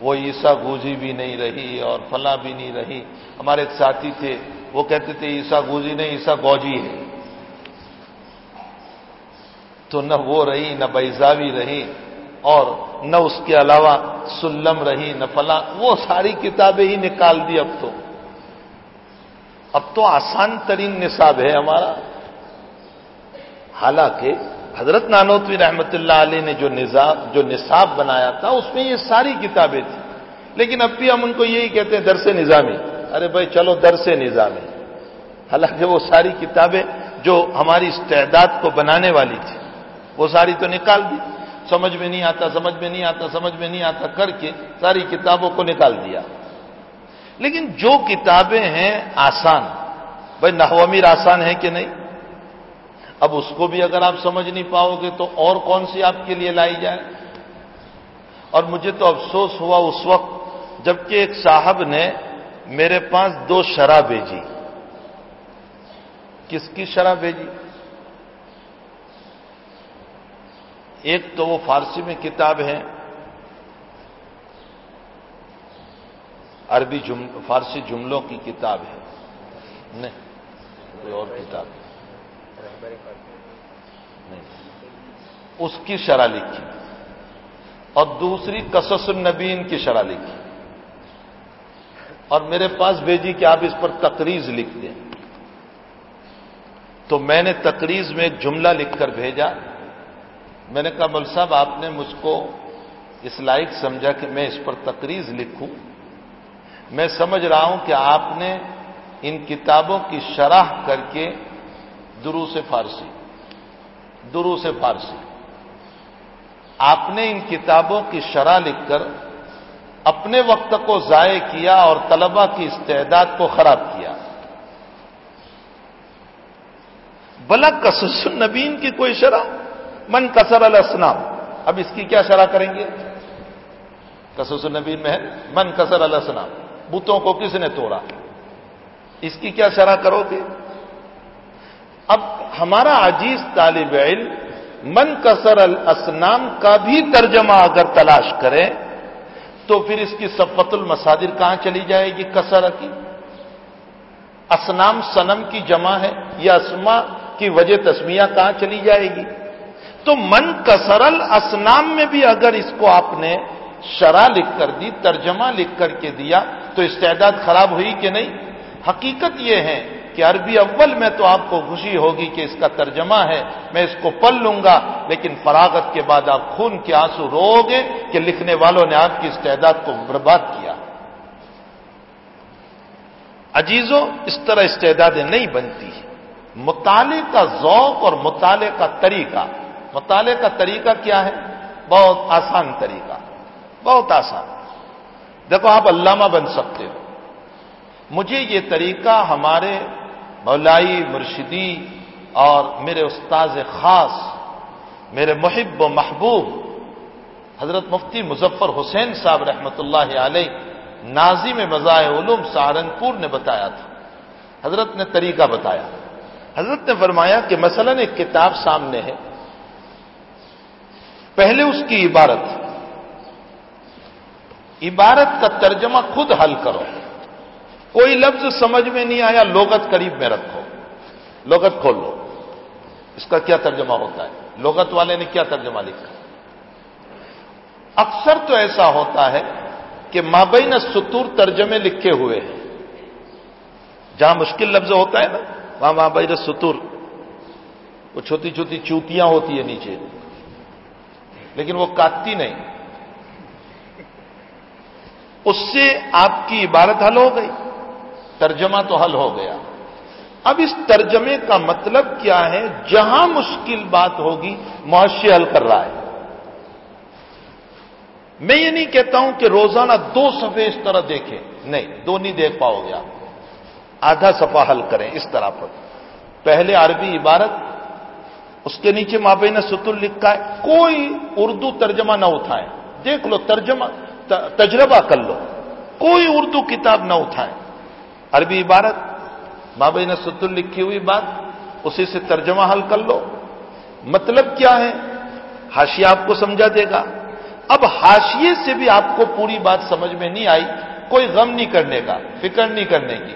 وہ عیسا گوزی بھی نہیں رہی اور فلاں بھی نہیں رہی۔ ہمارے ایک ساتھی تھے وہ کہتے تھے عیسا گوزی نہیں عیسا گوجی ہے۔ تو نہ وہ رہی، نہ بیزاوی رہی، اور نہ اس کے علاوہ سلم رہی، نہ فلاں، وہ ساری کتابیں ہی نکال دی اب تو۔ اب تو آسان ترین نصاب ہے ہمارا۔ حالانکہ حضرت نانوتوی رحمت اللہ علیہ نے جو نظام، جو نصاب بنایا تھا، اس میں یہ ساری کتابیں تھیں۔ لیکن اب بھی ہم ان کو یہی کہتے ہیں درس نظامی۔ ارے بھائی چلو درس نظامی حالانکہ وہ ساری کتابیں جو ہماری استعداد کو بنانے والی تھی، وہ ساری تو نکال دی۔ سمجھ میں نہیں آتا، سمجھ میں نہیں آتا، سمجھ میں نہیں آتا، کر کے ساری کتابوں کو نکال دیا۔ لیکن جو کتابیں ہیں، آسان۔ بھائی نحوامیر آسان ہے کہ نہیں؟ اب اس کو بھی اگر آپ سمجھ نہیں پاؤ گے تو اور کون سی آپ کے لیے لائی جائے؟ اور مجھے تو افسوس ہوا اس وقت جبکہ ایک صاحب نے میرے پاس دو شرح بھیجی۔ کس کی شرح بھیجی؟ ایک تو وہ فارسی میں کتاب ہے۔ عربی جم، فارسی جملوں کی کتاب ہے۔ نہیں، کوئی اور کتاب۔ نہیں۔ اس کی شرح لکھی۔ اور دوسری قصص النبین کی شرح لکھی۔ اور میرے پاس بھیجی کہ آپ اس پر تقریز لکھ دیں۔ تو میں نے تقریز میں ایک جملہ لکھ کر بھیجا۔ میں نے کہا، مل صاحب، آپ نے مجھ کو اس لائق سمجھا کہ میں اس پر تقریز لکھوں۔ میں سمجھ رہا ہوں کہ آپ نے ان کتابوں کی شرح کر کے درو سے فارسی، درو سے فارسی۔ آپ نے ان کتابوں کی شرح لکھ کر اپنے وقت کو ضائع کیا اور طلبہ کی استعداد کو خراب کیا۔ بلا کسس النبین کی کوئی شرح؟ من کسر الاسنام اب اس کی کیا شرح کریں گے؟ کسس النبین میں ہے۔ من کسر الاسنام بتوں کو کس نے توڑا؟ اس کی کیا شرح کرو گے اب ہمارا عجیز طالب علم من کسر الاسنام کا بھی ترجمہ اگر تلاش کرے تو پھر اس کی سفت المسادر کہاں چلی جائے گی؟ کسر کی۔ اسنام سنم کی جمع ہے یا اسما کی وجہ تسمیہ کہاں چلی جائے گی؟ تو من کسرل اسنام میں بھی اگر اس کو آپ نے شرح لکھ کر دی، ترجمہ لکھ کر کے دیا، تو استعداد خراب ہوئی کہ نہیں؟ حقیقت یہ ہے کہ عربی اول میں تو آپ کو خوشی ہوگی کہ اس کا ترجمہ ہے، میں اس کو پل لوں گا، لیکن فراغت کے بعد آپ خون کے آنسو رو گے کہ لکھنے والوں نے آپ کی استعداد کو برباد کیا۔ عجیزوں، اس طرح استعدادیں نہیں بنتی۔ مطالعے کا ذوق اور مطالعے کا طریقہ۔ مطالعے کا طریقہ کیا ہے؟ بہت آسان طریقہ۔ بہت آسان۔ دیکھو، آپ علامہ بن سکتے ہو۔ مجھے یہ طریقہ ہمارے مولائی مرشدی اور میرے استاذ خاص، میرے محب و محبوب حضرت مفتی مظفر حسین صاحب رحمۃ اللہ علیہ، نازی میں مزاح علوم سہارنپور نے بتایا تھا۔ حضرت نے طریقہ بتایا۔ حضرت نے فرمایا کہ مثلا ایک کتاب سامنے ہے۔ پہلے اس کی عبارت۔ عبارت کا ترجمہ خود حل کرو۔ کوئی لفظ سمجھ میں نہیں آیا لوگت قریب میں رکھو۔ لوگت کھول لو اس کا کیا ترجمہ ہوتا ہے؟ لوگت والے نے کیا ترجمہ لکھا؟ اکثر تو ایسا ہوتا ہے کہ مابین ستور ترجمے لکھے ہوئے ہیں۔ جہاں مشکل لفظ ہوتا ہے نا، وہاں مابین ستور وہ چھوٹی چھوٹی چوتیاں ہوتی ہیں نیچے۔ لیکن وہ کاٹتی نہیں۔ اس سے آپ کی عبارت حل ہو گئی۔ ترجمہ تو حل ہو گیا۔ اب اس ترجمے کا مطلب کیا ہے؟ جہاں مشکل بات ہوگی، معاشی حل کر رہا ہے۔ میں یہ نہیں کہتا ہوں کہ روزانہ دو صفحے اس طرح دیکھیں۔ نہیں، دو نہیں دیکھ پاؤ گے آپ۔ آدھا صفحہ حل کریں اس طرح پر۔ پہلے عربی عبارت، اس کے نیچے مابین ستر لکھا ہے۔ کوئی اردو ترجمہ نہ اٹھائیں۔ دیکھ لو ترجمہ، تجربہ کر لو۔ کوئی اردو کتاب نہ اٹھائیں۔ عربی عبارت مابین ستر لکھی ہوئی بات، اسی سے ترجمہ حل کر لو۔ مطلب کیا ہے؟ ہاشیہ آپ کو سمجھا دے گا۔ اب ہاشیے سے بھی آپ کو پوری بات سمجھ میں نہیں آئی، کوئی غم نہیں کرنے کا، فکر نہیں کرنے کی۔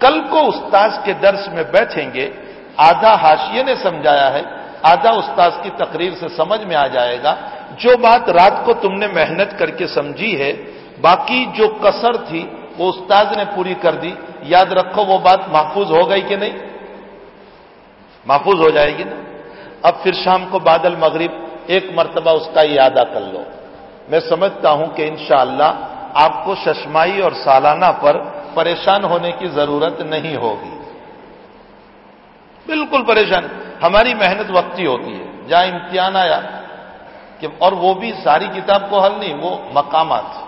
کل کو استاذ کے درس میں بیٹھیں گے، آدھا ہاشیے نے سمجھایا ہے، آدھا استاذ کی تقریر سے سمجھ میں آ جائے گا۔ جو بات رات کو تم نے محنت کر کے سمجھی ہے، باقی جو کسر تھی وہ استاذ نے پوری کر دی۔ یاد رکھو وہ بات محفوظ ہو گئی کہ نہیں؟ محفوظ ہو جائے گی نا؟ اب پھر شام کو بادل مغرب، ایک مرتبہ اس کا یادہ کر لو۔ میں سمجھتا ہوں کہ انشاءاللہ آپ کو ششمائی اور سالانہ پر پریشان ہونے کی ضرورت نہیں ہوگی۔ بالکل پریشان۔ ہماری محنت وقتی ہوتی ہے۔ جہاں امتحان آیا کہ اور وہ بھی ساری کتاب کو حل نہیں، وہ مقامات۔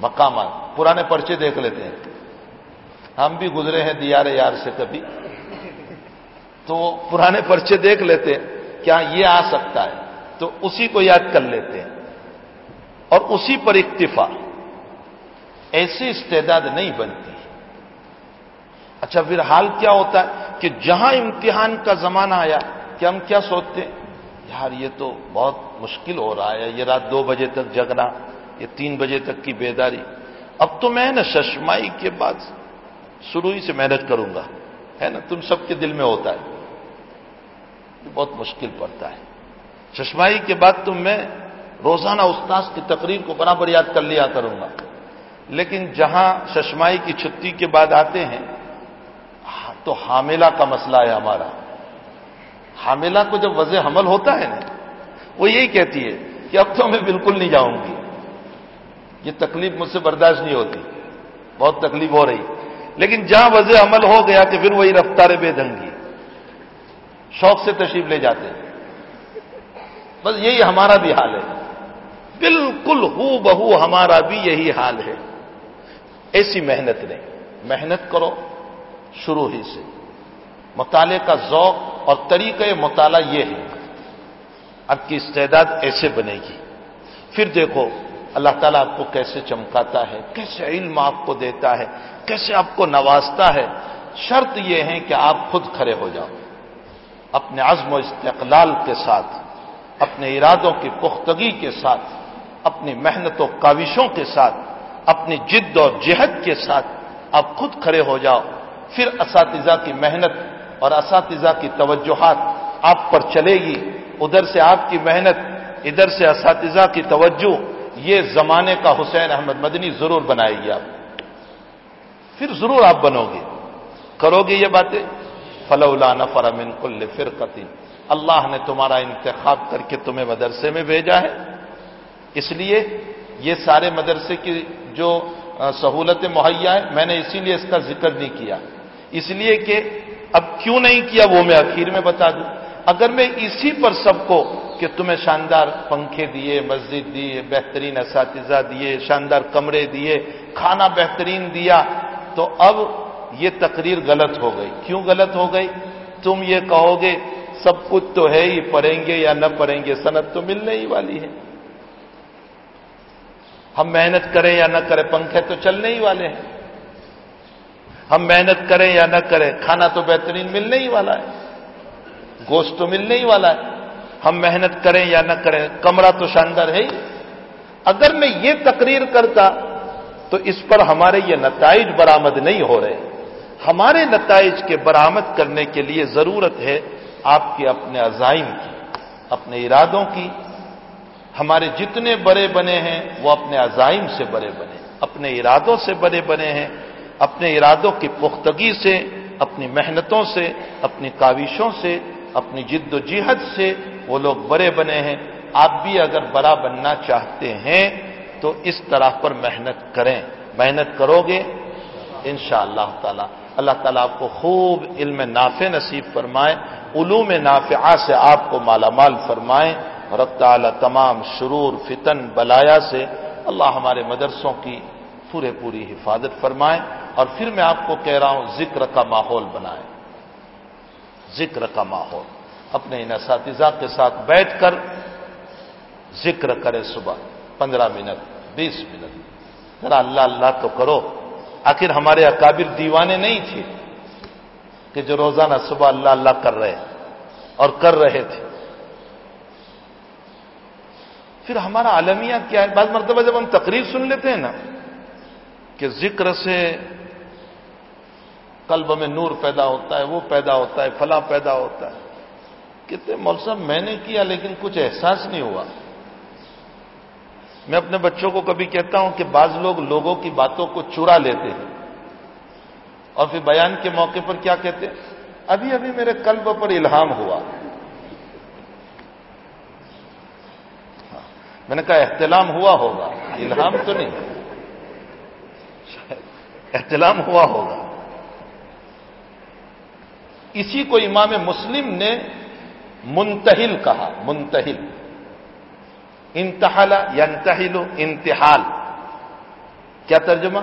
مقامات۔ پرانے پرچے دیکھ لیتے ہیں۔ ہم بھی گزرے ہیں دیار یار سے کبھی۔ تو پرانے پرچے دیکھ لیتے ہیں کیا ہاں، یہ آ سکتا ہے۔ تو اسی کو یاد کر لیتے ہیں۔ اور اسی پر اکتفا۔ ایسی استعداد نہیں بنتی۔ اچھا پھر حال کیا ہوتا ہے کہ جہاں امتحان کا زمانہ آیا، کہ ہم کیا سوچتے ہیں؟ یار، یہ تو بہت مشکل ہو رہا ہے۔ یہ رات دو بجے تک جگنا، یہ تین بجے تک کی بیداری۔ اب تو میں نا ششمائی کے بعد شروع ہی سے محنت کروں گا۔ ہے نا؟ تم سب کے دل میں ہوتا ہے۔ بہت مشکل پڑتا ہے۔ چشمائی کے بعد تم میں روزانہ استاذ کی تقریر کو برابر یاد کر لیا کروں گا۔ لیکن جہاں چشمائی کی چھٹی کے بعد آتے ہیں ہاں، تو حاملہ کا مسئلہ ہے ہمارا۔ حاملہ کو جب وضع حمل ہوتا ہے نا، وہ یہی کہتی ہے کہ اب تو میں بالکل نہیں جاؤں گی۔ یہ تکلیف مجھ سے برداشت نہیں ہوتی۔ بہت تکلیف ہو رہی۔ لیکن جہاں وضع عمل ہو گیا کہ پھر وہی رفتار بے دنگی۔ شوق سے تشریف لے جاتے ہیں۔ بس یہی ہمارا بھی حال ہے۔ بالکل ہو بہو ہمارا بھی یہی حال ہے۔ ایسی محنت نہیں۔ محنت کرو شروع ہی سے۔ مطالعے کا ذوق اور طریقہ مطالعہ یہ ہے۔ اب کی استعداد ایسے بنے گی۔ پھر دیکھو اللہ تعالیٰ آپ کو کیسے چمکاتا ہے، کیسے علم آپ کو دیتا ہے، کیسے آپ کو نوازتا ہے۔ شرط یہ ہے کہ آپ خود کھڑے ہو جاؤ، اپنے عزم و استقلال کے ساتھ، اپنے ارادوں کی پختگی کے ساتھ، اپنی محنت و کاوشوں کے ساتھ، اپنی جد اور جہد کے ساتھ آپ خود کھڑے ہو جاؤ۔ پھر اساتذہ کی محنت اور اساتذہ کی توجہات آپ پر چلے گی۔ ادھر سے آپ کی محنت، ادھر سے اساتذہ کی توجہ یہ زمانے کا حسین احمد مدنی ضرور بنائے گی آپ۔ پھر ضرور آپ بنو گے۔ کرو گے یہ باتیں؟ فلولا نفر من کل فرقتی اللہ نے تمہارا انتخاب کر کے تمہیں مدرسے میں بھیجا ہے۔ اس لیے یہ سارے مدرسے کی جو سہولتیں مہیا ہے میں نے اسی لیے اس کا ذکر نہیں کیا۔ اس لیے کہ اب کیوں نہیں کیا وہ میں اخیر میں بتا دوں۔ اگر میں اسی پر سب کو کہ تمہیں شاندار پنکھے دیے، مسجد دیے، بہترین اساتذہ دیے، شاندار کمرے دیے، کھانا بہترین دیا، تو اب یہ تقریر غلط ہو گئی۔ کیوں غلط ہو گئی؟ تم یہ کہو گے، سب کچھ تو ہے ہی، پڑھیں گے یا نہ پڑھیں گے، صنعت تو ملنے ہی والی ہے۔ ہم محنت کریں یا نہ کریں، پنکھے تو چلنے ہی والے ہیں۔ ہم محنت کریں یا نہ کریں، کھانا تو بہترین ملنے ہی والا ہے۔ گوشت تو ملنے ہی والا ہے۔ ہم محنت کریں یا نہ کریں، کمرہ تو شاندار ہے ہی۔ اگر میں یہ تقریر کرتا تو اس پر ہمارے یہ نتائج برآمد نہیں ہو رہے۔ ہمارے نتائج کے برآمد کرنے کے لیے ضرورت ہے آپ کے اپنے عزائم کی، اپنے ارادوں کی۔ ہمارے جتنے بڑے بنے ہیں، وہ اپنے عزائم سے بڑے بنے۔ اپنے ارادوں سے بڑے بنے ہیں۔ اپنے ارادوں کی پختگی سے، اپنی محنتوں سے، اپنی کاوشوں سے، اپنی جد و جہد سے وہ لوگ بڑے بنے ہیں، آپ بھی اگر بڑا بننا چاہتے ہیں تو اس طرح پر محنت کریں۔ محنت کرو گے؟ ان شاء اللہ تعالی۔ اللہ تعالیٰ آپ کو خوب علم نافع نصیب فرمائے، علوم نافعہ سے آپ کو مالا مال فرمائے رب تعالیٰ تمام شرور، فتن، بلایا سے اللہ ہمارے مدرسوں کی پورے پوری حفاظت فرمائے۔ اور پھر میں آپ کو کہہ رہا ہوں، ذکر کا ماحول بنائے ذکر کا ماحول۔ اپنے ان اساتذہ کے ساتھ بیٹھ کر ذکر کرے صبح، پندرہ منٹ، بیس منٹ۔ ذرا اللہ اللہ تو کرو۔ آخر ہمارے اکابر دیوانے نہیں تھے کہ جو روزانہ صبح اللہ اللہ کر رہے اور کر رہے تھے۔ پھر ہمارا عالمیہ کیا ہے؟ بعض مرتبہ جب ہم تقریر سن لیتے ہیں نا کہ ذکر سے قلب میں نور پیدا ہوتا ہے، وہ پیدا ہوتا ہے، فلاں پیدا ہوتا ہے۔ کتنے موسم میں نے کیا لیکن کچھ احساس نہیں ہوا۔ میں اپنے بچوں کو کبھی کہتا ہوں کہ بعض لوگ لوگوں کی باتوں کو چرا لیتے ہیں۔ اور پھر بیان کے موقع پر کیا کہتے ہیں؟ ابھی ابھی میرے قلب پر الہام ہوا۔ میں نے کہا، احتلام ہوا ہوگا۔ الہام تو نہیں۔ احتلام ہوا ہوگا۔ اسی کو امام مسلم نے منتحل کہا منتحل انتحال ینتحل انتحال۔ کیا ترجمہ؟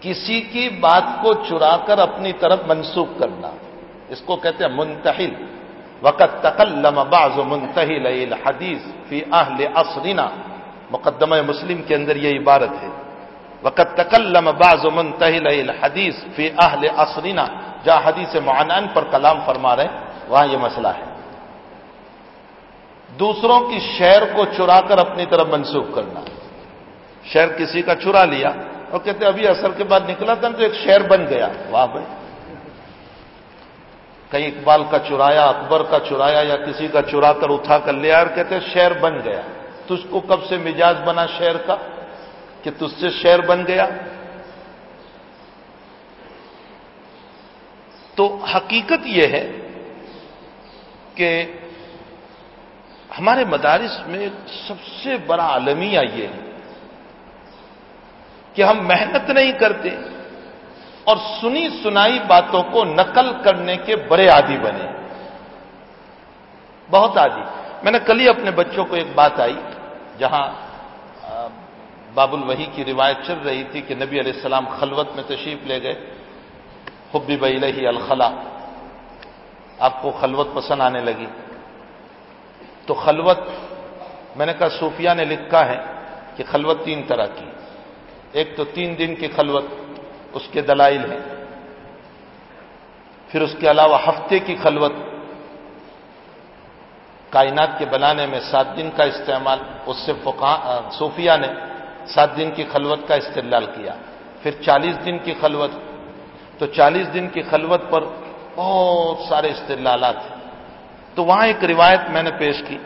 کسی کی بات کو چرا کر اپنی طرف منسوخ کرنا۔ اس کو کہتے ہیں منتحل وقت تکلم بعض منتحل الحدیث فی اہل اصرنا مقدمہ مسلم کے اندر یہ عبارت ہے۔ وقت تکلم بعض منتحل الحدیث فی اہل اصرنا جہاں حدیث معنان پر کلام فرما رہے وہاں یہ مسئلہ ہے۔ دوسروں کی شعر کو چرا کر اپنی طرف منسوخ کرنا۔ شعر کسی کا چرا لیا اور کہتے ابھی اثر کے بعد نکلا تھا تو ایک شعر بن گیا۔ واہ بھائی۔ کہیں اقبال کا چرایا، اکبر کا چرایا یا کسی کا چرا کر اٹھا کر لیا اور کہتے شعر بن گیا۔ تجھ کو کب سے مزاج بنا شعر کا؟ کہ تجھ سے شعر بن گیا۔ تو حقیقت یہ ہے کہ ہمارے مدارس میں سب سے بڑا عالمیہ یہ ہے کہ ہم محنت نہیں کرتے اور سنی سنائی باتوں کو نقل کرنے کے بڑے عادی بنے۔ بہت عادی۔ میں نے کل ہی اپنے بچوں کو ایک بات آئی، جہاں باب الوحی کی روایت چل رہی تھی کہ نبی علیہ السلام خلوت میں تشریف لے گئے حبی بلحی الخلا آپ کو خلوت پسند آنے لگی۔ تو خلوت، میں نے کہا صوفیہ نے لکھا ہے کہ خلوت تین طرح کی۔ ایک تو تین دن کی خلوت، اس کے دلائل ہیں۔ پھر اس کے علاوہ ہفتے کی خلوت، کائنات کے بنانے میں سات دن کا استعمال، اس سے صوفیہ نے سات دن کی خلوت کا استعلال کیا۔ پھر چالیس دن کی خلوت، تو چالیس دن کی خلوت پر بہت سارے استعلالات ہیں۔ تو وہاں ایک روایت میں نے پیش کی۔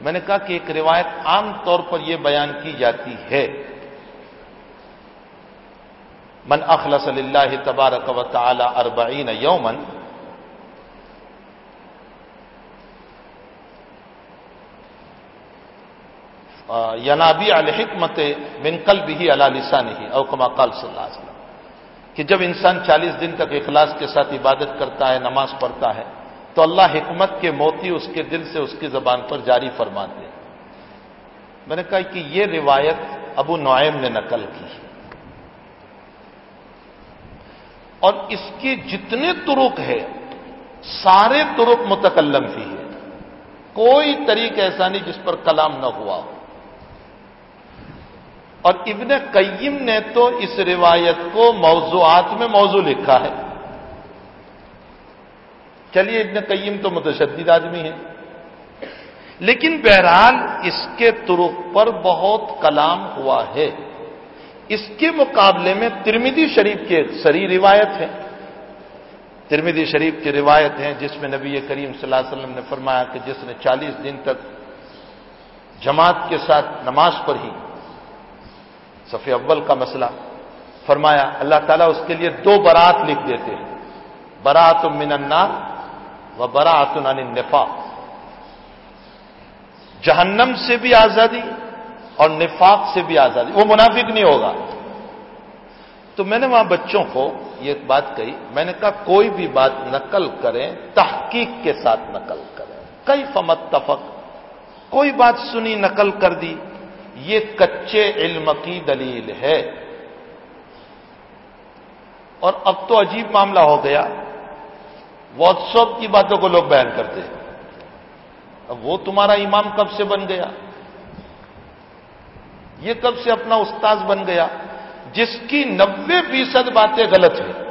میں نے کہا کہ ایک روایت عام طور پر یہ بیان کی جاتی ہے۔ من اخلص اللہ تبارک و تعالی اربعین یومن ینابی الحکمت من قلب ہی اللہ لسان ہی اوکما قال صلی اللہ علیہ وسلم۔ کہ جب انسان چالیس دن تک اخلاص کے ساتھ عبادت کرتا ہے، نماز پڑھتا ہے، تو اللہ حکمت کے موتی اس کے دل سے اس کی زبان پر جاری فرماتے ہیں میں نے کہا کہ یہ روایت ابو نعیم نے نقل کی۔ اور اس کے جتنے ترک ہے سارے ترک متکلم ہی ہے کوئی طریق ایسا نہیں جس پر کلام نہ ہوا ہو۔ اور ابن قیم نے تو اس روایت کو موضوعات میں موضوع لکھا ہے۔ چلیے، ابن قیم تو متشدد آدمی ہے لیکن بہرحال اس کے ترک پر بہت کلام ہوا ہے۔ اس کے مقابلے میں ترمیدی شریف کی ایک سری روایت ہے ترمیدی شریف کی روایت ہے جس میں نبی کریم صلی اللہ علیہ وسلم نے فرمایا کہ جس نے چالیس دن تک جماعت کے ساتھ نماز پڑھی صفی اول کا مسئلہ، فرمایا، اللہ تعالیٰ اس کے لیے دو برات لکھ دیتے ہیں۔ برات من النار و برات عن النفاق۔ جہنم سے بھی آزادی اور نفاق سے بھی آزادی۔ وہ منافق نہیں ہوگا۔ تو میں نے وہاں بچوں کو یہ بات کہی، میں نے کہا، کوئی بھی بات نقل کریں، تحقیق کے ساتھ نقل کریں۔ کئی فمت تفق کوئی بات سنی، نقل کر دی۔ یہ کچے علم کی دلیل ہے۔ اور اب تو عجیب معاملہ ہو گیا۔ واٹس ایپ کی باتوں کو لوگ بیان کرتے ہیں۔ اب وہ تمہارا امام کب سے بن گیا؟ یہ کب سے اپنا استاذ بن گیا؟ جس کی نبے فیصد باتیں غلط ہیں۔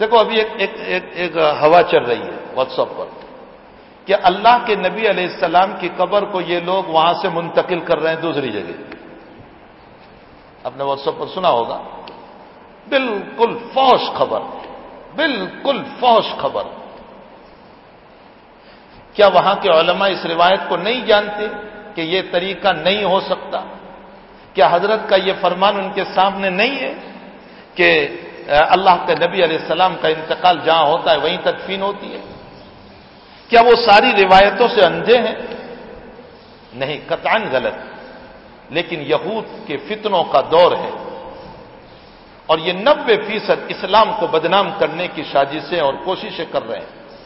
دیکھو ابھی ایک ایک, ایک, ایک ہوا چل رہی ہے واٹس ایپ پر۔ کہ اللہ کے نبی علیہ السلام کی قبر کو یہ لوگ وہاں سے منتقل کر رہے ہیں دوسری جگہ۔ اپنے واٹس ایپ پر سنا ہوگا۔ بالکل فوش خبر۔ بالکل فوش خبر۔ کیا وہاں کے علماء اس روایت کو نہیں جانتے کہ یہ طریقہ نہیں ہو سکتا؟ کیا حضرت کا یہ فرمان ان کے سامنے نہیں ہے کہ اللہ کے نبی علیہ السلام کا انتقال جہاں ہوتا ہے وہیں تدفین ہوتی ہے؟ کیا وہ ساری روایتوں سے اندھے ہیں؟ نہیں، قطعا غلط۔ لیکن یہود کے فتنوں کا دور ہے۔ اور یہ نبے فیصد اسلام کو بدنام کرنے کی سازشیں اور کوششیں کر رہے ہیں۔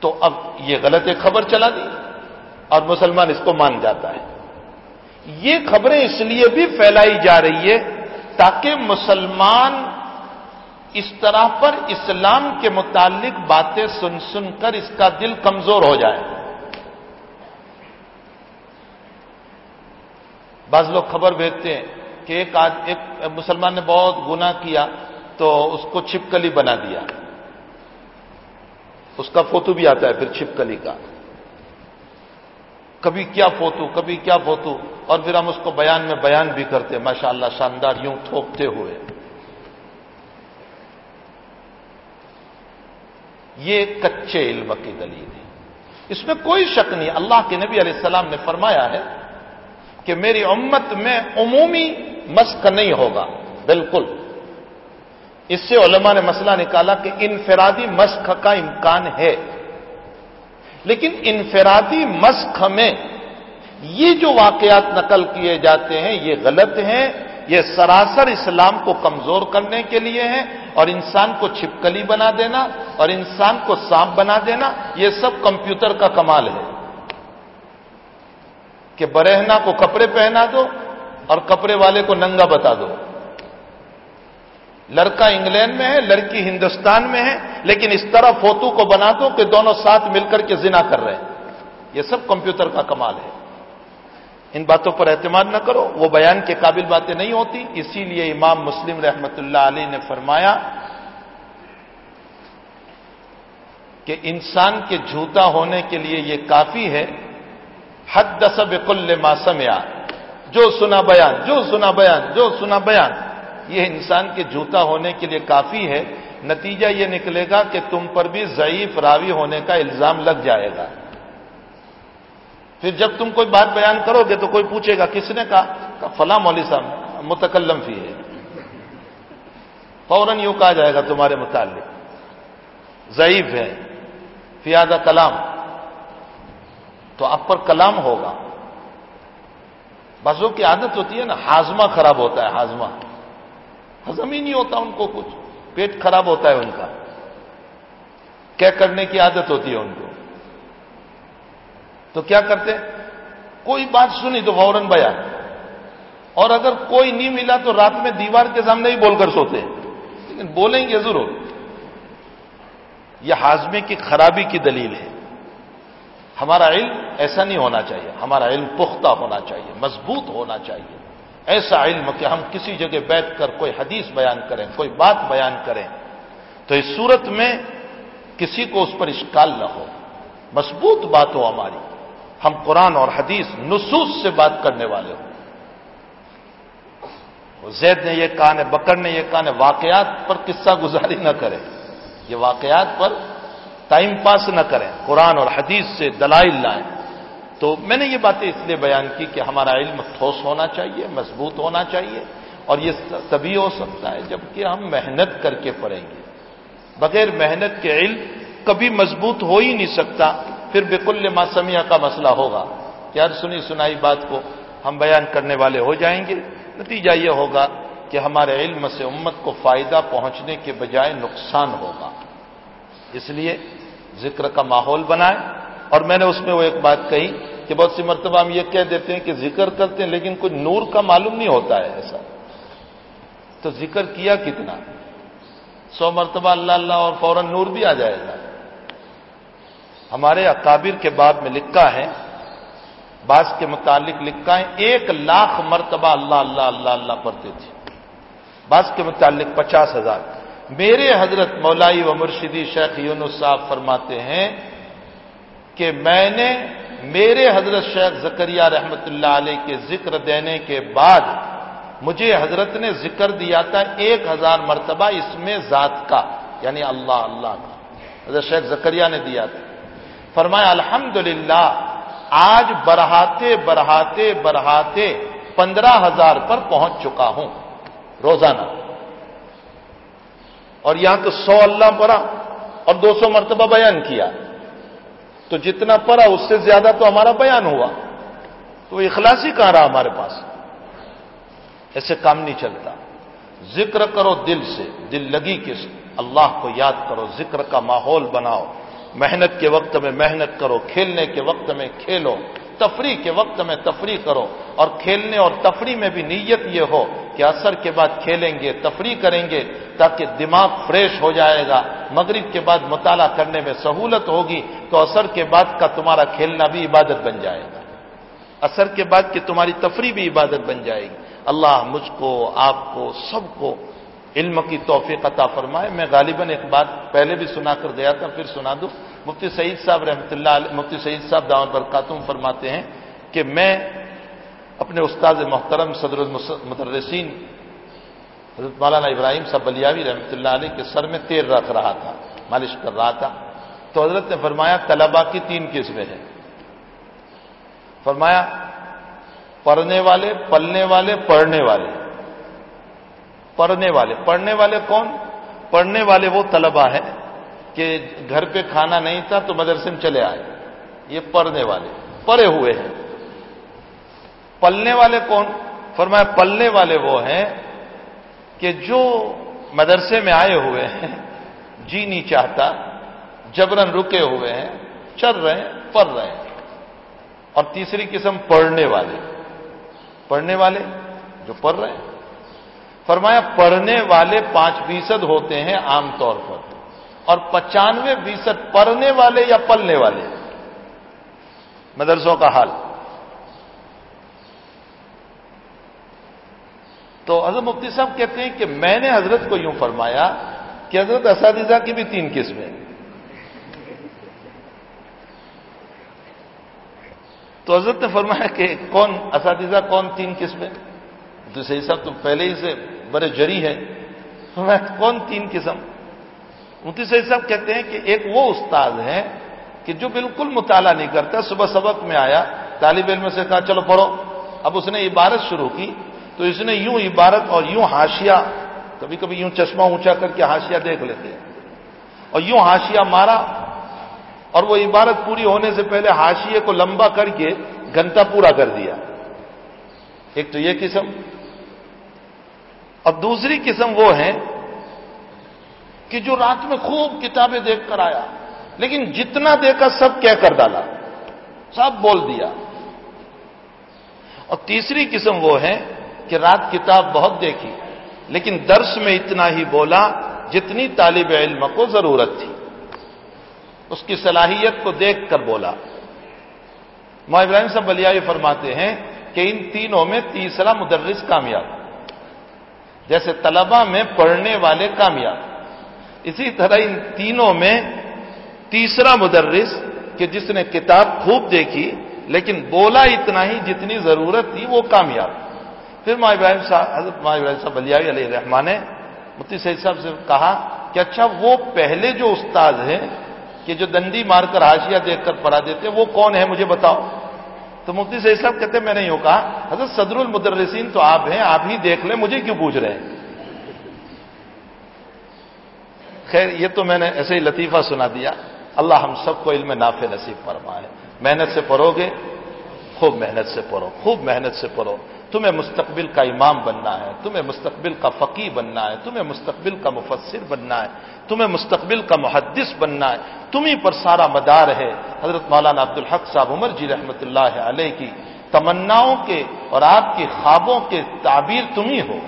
تو اب یہ غلط ایک خبر چلا دی اور مسلمان اس کو مان جاتا ہے۔ یہ خبریں اس لیے بھی پھیلائی جا رہی ہے تاکہ مسلمان اس طرح پر اسلام کے متعلق باتیں سن سن کر اس کا دل کمزور ہو جائے۔ بعض لوگ خبر بھیجتے ہیں کہ ایک آج ایک مسلمان نے بہت گنا کیا تو اس کو چھپکلی بنا دیا۔ اس کا فوٹو بھی آتا ہے پھر چھپکلی کا۔ کبھی کیا فوٹو، کبھی کیا فوٹو۔ اور پھر ہم اس کو بیان میں بیان بھی کرتے ماشاء اللہ شاندار یوں تھوکتے ہوئے۔ یہ کچے علم کی دلیل ہے۔ اس میں کوئی شک نہیں، اللہ کے نبی علیہ السلام نے فرمایا ہے کہ میری امت میں عمومی مسق نہیں ہوگا۔ بالکل۔ اس سے علماء نے مسئلہ نکالا کہ انفرادی مسق کا امکان ہے۔ لیکن انفرادی مسق میں یہ جو واقعات نقل کیے جاتے ہیں، یہ غلط ہیں یہ سراسر اسلام کو کمزور کرنے کے لیے ہیں اور انسان کو چھپکلی بنا دینا اور انسان کو سانپ بنا دینا، یہ سب کمپیوٹر کا کمال ہے۔ کہ برہنا کو کپڑے پہنا دو اور کپڑے والے کو ننگا بتا دو۔ لڑکا انگلینڈ میں ہے، لڑکی ہندوستان میں ہے، لیکن اس طرح فوتو کو بنا دو کہ دونوں ساتھ مل کر کے زنا کر رہے ہیں۔ یہ سب کمپیوٹر کا کمال ہے۔ ان باتوں پر اعتماد نہ کرو۔ وہ بیان کے قابل باتیں نہیں ہوتی۔ اسی لیے امام مسلم رحمت اللہ علیہ نے فرمایا کہ انسان کے جھوتا ہونے کے لیے یہ کافی ہے۔ حد دسب کل ماسمیا جو سنا بیان، جو سنا بیان، جو سنا بیان۔ یہ انسان کے جوتا ہونے کے لیے کافی ہے۔ نتیجہ یہ نکلے گا کہ تم پر بھی ضعیف راوی ہونے کا الزام لگ جائے گا۔ پھر جب تم کوئی بات بیان کرو گے تو کوئی پوچھے گا، کس نے کہا؟ فلاں مولوی صاحب، متکلم فی ہے۔ فوراً یوں کہا جائے گا تمہارے متعلق۔ ضعیف ہے فیادہ کلام۔ تو اب پر کلام ہوگا۔ بسوں کی عادت ہوتی ہے نا، ہاضمہ خراب ہوتا ہے، ہاضمہ۔ ہزم ہی نہیں ہوتا ان کو کچھ، پیٹ خراب ہوتا ہے ان کا۔ کیا کرنے کی عادت ہوتی ہے ان کو؟ تو کیا کرتے؟ کوئی بات سنی تو فوراً بیان۔ اور اگر کوئی نہیں ملا تو رات میں دیوار کے سامنے ہی بول کر سوتے۔ لیکن بولیں گے ضرور۔ یہ ہاضمے کی خرابی کی دلیل ہے۔ ہمارا علم ایسا نہیں ہونا چاہیے۔ ہمارا علم پختہ ہونا چاہیے۔ مضبوط ہونا چاہیے۔ ایسا علم کہ ہم کسی جگہ بیٹھ کر کوئی حدیث بیان کریں، کوئی بات بیان کریں۔ تو اس صورت میں کسی کو اس پر اشکال نہ ہو۔ مضبوط بات ہو ہماری۔ ہم قرآن اور حدیث نصوص سے بات کرنے والے ہوں۔ زید نے یہ کہا بکر نے یہ کہا واقعات پر قصہ گزاری نہ کریں۔ یہ واقعات پر ٹائم پاس نہ کریں۔ قرآن اور حدیث سے دلائل لائیں۔ تو میں نے یہ باتیں اس لیے بیان کی کہ ہمارا علم ٹھوس ہونا چاہیے، مضبوط ہونا چاہیے، اور یہ تبھی ہو سکتا ہے جبکہ ہم محنت کر کے پڑھیں گے۔ بغیر محنت کے علم کبھی مضبوط ہو ہی نہیں سکتا۔ پھر بالکل ماسمیہ کا مسئلہ ہوگا کہ ہر سنی سنائی بات کو ہم بیان کرنے والے ہو جائیں گے۔ نتیجہ یہ ہوگا کہ ہمارے علم سے امت کو فائدہ پہنچنے کے بجائے نقصان ہوگا۔ اس لیے ذکر کا ماحول بنائیں۔ اور میں نے اس میں وہ ایک بات کہی کہ بہت سی مرتبہ ہم یہ کہہ دیتے ہیں کہ ذکر کرتے ہیں لیکن کوئی نور کا معلوم نہیں ہوتا ہے ایسا۔ تو ذکر کیا کتنا؟ سو مرتبہ اللہ اللہ اور فوراً نور بھی آ جائے گا۔ ہمارے اکابر کے باب میں لکھا ہے، بعض کے متعلق لکھا ہے ایک لاکھ مرتبہ اللہ اللہ اللہ اللہ پڑھتے تھے۔ بعض کے متعلق پچاس ہزار۔ میرے حضرت مولائی و مرشدی شیخ یونس صاحب فرماتے ہیں کہ میں نے میرے حضرت شیخ زکریہ رحمت اللہ علیہ کے ذکر دینے کے بعد مجھے حضرت نے ذکر دیا تھا ایک ہزار مرتبہ اس میں ذات کا یعنی اللہ اللہ کا۔ حضرت شیخ زکریہ نے دیا تھا۔ فرمایا الحمد آج بڑھاتے بڑھاتے بڑھاتے پندرہ ہزار پر پہنچ چکا ہوں، روزانہ۔ اور یہاں تو سو اللہ پڑا اور دو سو مرتبہ بیان کیا۔ تو جتنا پڑا اس سے زیادہ تو ہمارا بیان ہوا۔ تو وہ اخلاصی کہاں رہا ہمارے پاس؟ ایسے کام نہیں چلتا۔ ذکر کرو دل سے، دل لگی کے اللہ کو یاد کرو، ذکر کا ماحول بناؤ۔ محنت کے وقت میں محنت کرو، کھیلنے کے وقت میں کھیلو، تفریح کے وقت میں تفریح کرو۔ اور کھیلنے اور تفریح میں بھی نیت یہ ہو کہ اثر کے بعد کھیلیں گے، تفریح کریں گے تاکہ دماغ فریش ہو جائے گا۔ مغرب کے بعد مطالعہ کرنے میں سہولت ہوگی تو اثر کے بعد کا تمہارا کھیلنا بھی عبادت بن جائے گا۔ اثر کے بعد کی تمہاری تفریح بھی عبادت بن جائے گی۔ اللہ مجھ کو، آپ کو، سب کو علم کی توفیق عطا فرمائے۔ میں غالباً ایک بات پہلے بھی سنا کر گیا تھا، پھر سنا دوں۔ مفتی سعید صاحب رحمۃ اللہ علیہ، مفتی سعید صاحب دعوت برکاتم فرماتے ہیں کہ میں اپنے استاد محترم صدر المدرسین حضرت مولانا ابراہیم صاحب بلیاوی رحمۃ اللہ علیہ کے سر میں تیر رکھ رہا تھا، مالش کر رہا تھا۔ تو حضرت نے فرمایا طلبا کی تین قسمیں ہیں۔ فرمایا، پڑھنے والے، پلنے والے، پڑھنے والے۔ پڑھنے والے پڑھنے والے کون پڑھنے والے وہ طلبا ہیں کہ گھر پہ کھانا نہیں تھا تو مدرسے میں چلے آئے یہ پڑھنے والے پڑے ہوئے ہیں پلنے والے کون فرمایا پلنے والے وہ ہیں کہ جو مدرسے میں آئے ہوئے ہیں جی نہیں چاہتا جبرن رکے ہوئے ہیں چل رہے ہیں پڑھ رہے ہیں اور تیسری قسم پڑھنے والے پڑھنے والے جو پڑھ رہے ہیں فرمایا پڑھنے والے پانچ فیصد ہوتے ہیں عام طور پر اور پچانوے فیصد پڑھنے والے یا پلنے والے مدرسوں کا حال تو حضرت مفتی صاحب کہتے ہیں کہ میں نے حضرت کو یوں فرمایا کہ حضرت اساتذہ کی بھی تین قسمیں تو حضرت نے فرمایا کہ کون اساتذہ کون تین قسمیں؟ تو صحیح صاحب تو پہلے ہی سے بڑے جری ہے کون تین قسم؟ مفتی صحیح صاحب کہتے ہیں کہ ایک وہ استاد ہے کہ جو بالکل مطالعہ نہیں کرتا، صبح سبق میں آیا، طالب علم سے کہا، چلو پڑھو۔ اب اس نے عبارت شروع کی، تو اس نے یوں عبارت اور یوں ہاشیا کبھی کبھی یوں چشمہ اونچا کر کے ہاشیا دیکھ لیتے ہیں۔ اور یوں ہاشیا مارا، اور وہ عبارت پوری ہونے سے پہلے ہاشیے کو لمبا کر کے گھنٹہ پورا کر دیا۔ ایک تو یہ قسم اور دوسری قسم وہ ہے کہ جو رات میں خوب کتابیں دیکھ کر آیا، لیکن جتنا دیکھا سب کہہ کر ڈالا، سب بول دیا۔ اور تیسری قسم وہ ہے کہ رات کتاب بہت دیکھی، لیکن درس میں اتنا ہی بولا جتنی طالب علم کو ضرورت تھی۔ اس کی صلاحیت کو دیکھ کر بولا۔ ماں ابراہیم صاحب بلیائی فرماتے ہیں کہ ان تینوں میں تیسرا مدرس کامیاب۔ جیسے طلبہ میں پڑھنے والے کامیاب۔ اسی طرح ان تینوں میں تیسرا مدرس کہ جس نے کتاب خوب دیکھی، لیکن بولا اتنا ہی جتنی ضرورت تھی وہ کامیاب۔ پھر ماں ابراہیم صاحب، حضرت ماں ابراہیم صاحب بلیائی علیہ رحمان نے مفتی سعید صاحب سے کہا کہ اچھا وہ پہلے جو استاد ہیں کہ جو دندی مار کر حاشیہ دیکھ کر پڑھا دیتے، وہ کون ہے مجھے بتاؤ؟ تو مفتی صحیح صاحب کہتے میں نے یوں کہا، حضرت صدر المدرسین تو آپ ہیں، آپ ہی دیکھ لیں مجھے کیوں پوچھ رہے ہیں؟ خیر، یہ تو میں نے ایسے ہی لطیفہ سنا دیا۔ اللہ ہم سب کو علم نافع نصیب فرمائے۔ محنت سے پڑھو گے، خوب محنت سے پڑھو، خوب محنت سے پڑھو۔ تمہیں مستقبل کا امام بننا ہے، تمہیں مستقبل کا فقی بننا ہے، تمہیں مستقبل کا مفسر بننا ہے، تمہیں مستقبل کا محدث بننا ہے، تمہیں پر سارا مدار ہے۔ حضرت مولانا عبد الحق صاحب عمر جی رحمۃ اللہ علیہ کی تمناؤں کے اور آپ کے خوابوں کے تعبیر تم ہی ہو۔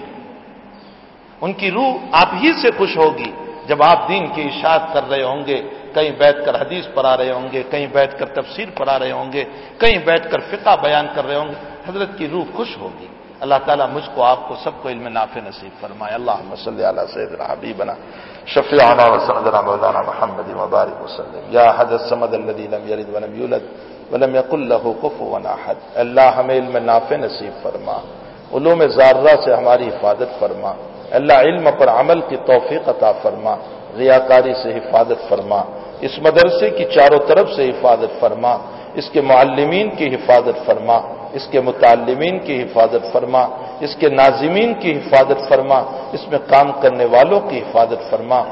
ان کی روح آپ ہی سے خوش ہوگی جب آپ دین کی اشاعت کر رہے ہوں گے، کہیں بیٹھ کر حدیث پڑھا رہے ہوں گے، کہیں بیٹھ کر تفسیر پڑھا رہے ہوں گے، کہیں بیٹھ کر فقہ بیان کر رہے ہوں گے۔ حضرت کی روح خوش ہوگی۔ اللہ تعالیٰ مجھ کو، آپ کو سب کو علم نافع نصیب فرمائے۔ اللہ صلی اللہ سید حبیبنا، شفیعنا وسندنا مولانا محمد مبارک وسلم۔ یا حضرت سمد الذي لم يلد ولم يولد ولم يقل له كفوا احد۔ اللہ ہمیں علم نافع نصیب فرما۔ علوم زارہ سے ہماری حفاظت فرما۔ اللہ علم پر عمل کی توفیق عطا فرما۔ ریاکاری سے حفاظت فرما۔ اس مدرسے کی چاروں طرف سے حفاظت فرما۔ اس کے معلمین کی حفاظت فرما، اس کے متعلمین کی حفاظت فرما، اس کے ناظمین کی حفاظت فرما، اس میں کام کرنے والوں کی حفاظت فرما۔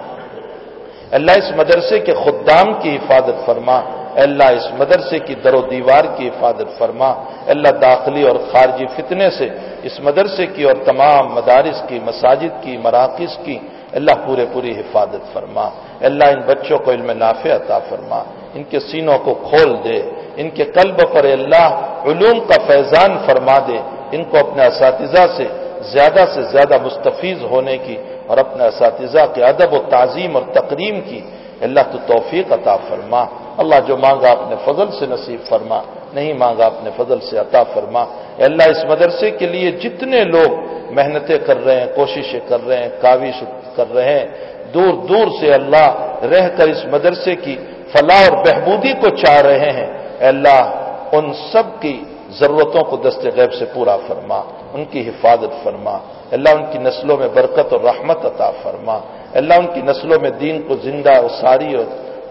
اللہ اس مدرسے کے خدام کی حفاظت فرما۔ اللہ اس مدرسے کی در و دیوار کی حفاظت فرما۔ اللہ داخلی اور خارجی فتنے سے اس مدرسے کی اور تمام مدارس کی، مساجد کی، مراکز کی اللہ پورے پوری حفاظت فرما۔ اللہ ان بچوں کو علم نافع عطا فرما۔ ان کے سینوں کو کھول دے۔ ان کے قلب پر اللہ علوم کا فیضان فرما دے، ان کو اپنے اساتذہ سے زیادہ سے زیادہ مستفیض ہونے کی اور اپنے اساتذہ کے ادب و تعظیم اور تقریم کی اللہ تو توفیق عطا فرما۔ اللہ جو مانگا اپنے فضل سے نصیب فرما، نہیں مانگا اپنے فضل سے عطا فرما۔ اللہ اس مدرسے کے لیے جتنے لوگ محنتیں کر رہے ہیں، کوششیں کر رہے ہیں، کاوش کر رہے ہیں، دور دور سے اللہ رہ کر اس مدرسے کی فلاح اور بہبودی کو چاہ رہے ہیں۔ اللہ، ان سب کی ضرورتوں کو دست غیب سے پورا فرما، ان کی حفاظت فرما۔ اللہ، ان کی نسلوں میں برکت اور رحمت عطا فرما۔ اللہ، ان کی نسلوں میں دین کو زندہ اور ساری اور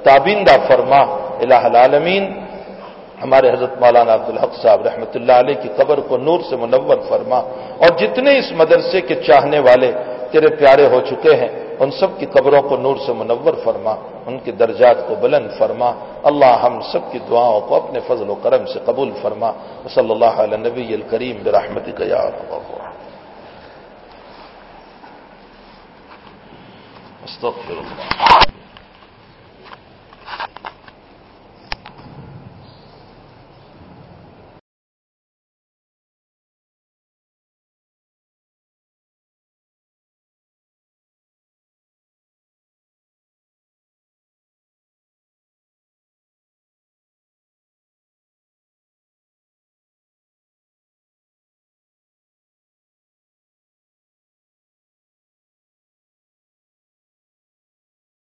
تابندہ فرما۔ الہ العالمین، ہمارے حضرت مولانا عبدالحق صاحب رحمۃ اللہ علیہ کی قبر کو نور سے منور فرما۔ اور جتنے اس مدرسے کے چاہنے والے تیرے پیارے ہو چکے ہیں ان سب کی قبروں کو نور سے منور فرما، ان کے درجات کو بلند فرما۔ اللہ ہم سب کی دعاؤں کو اپنے فضل و کرم سے قبول فرما۔ صلی اللہ علیہ نبی الکریم برحمتی یا استغفر اللہ۔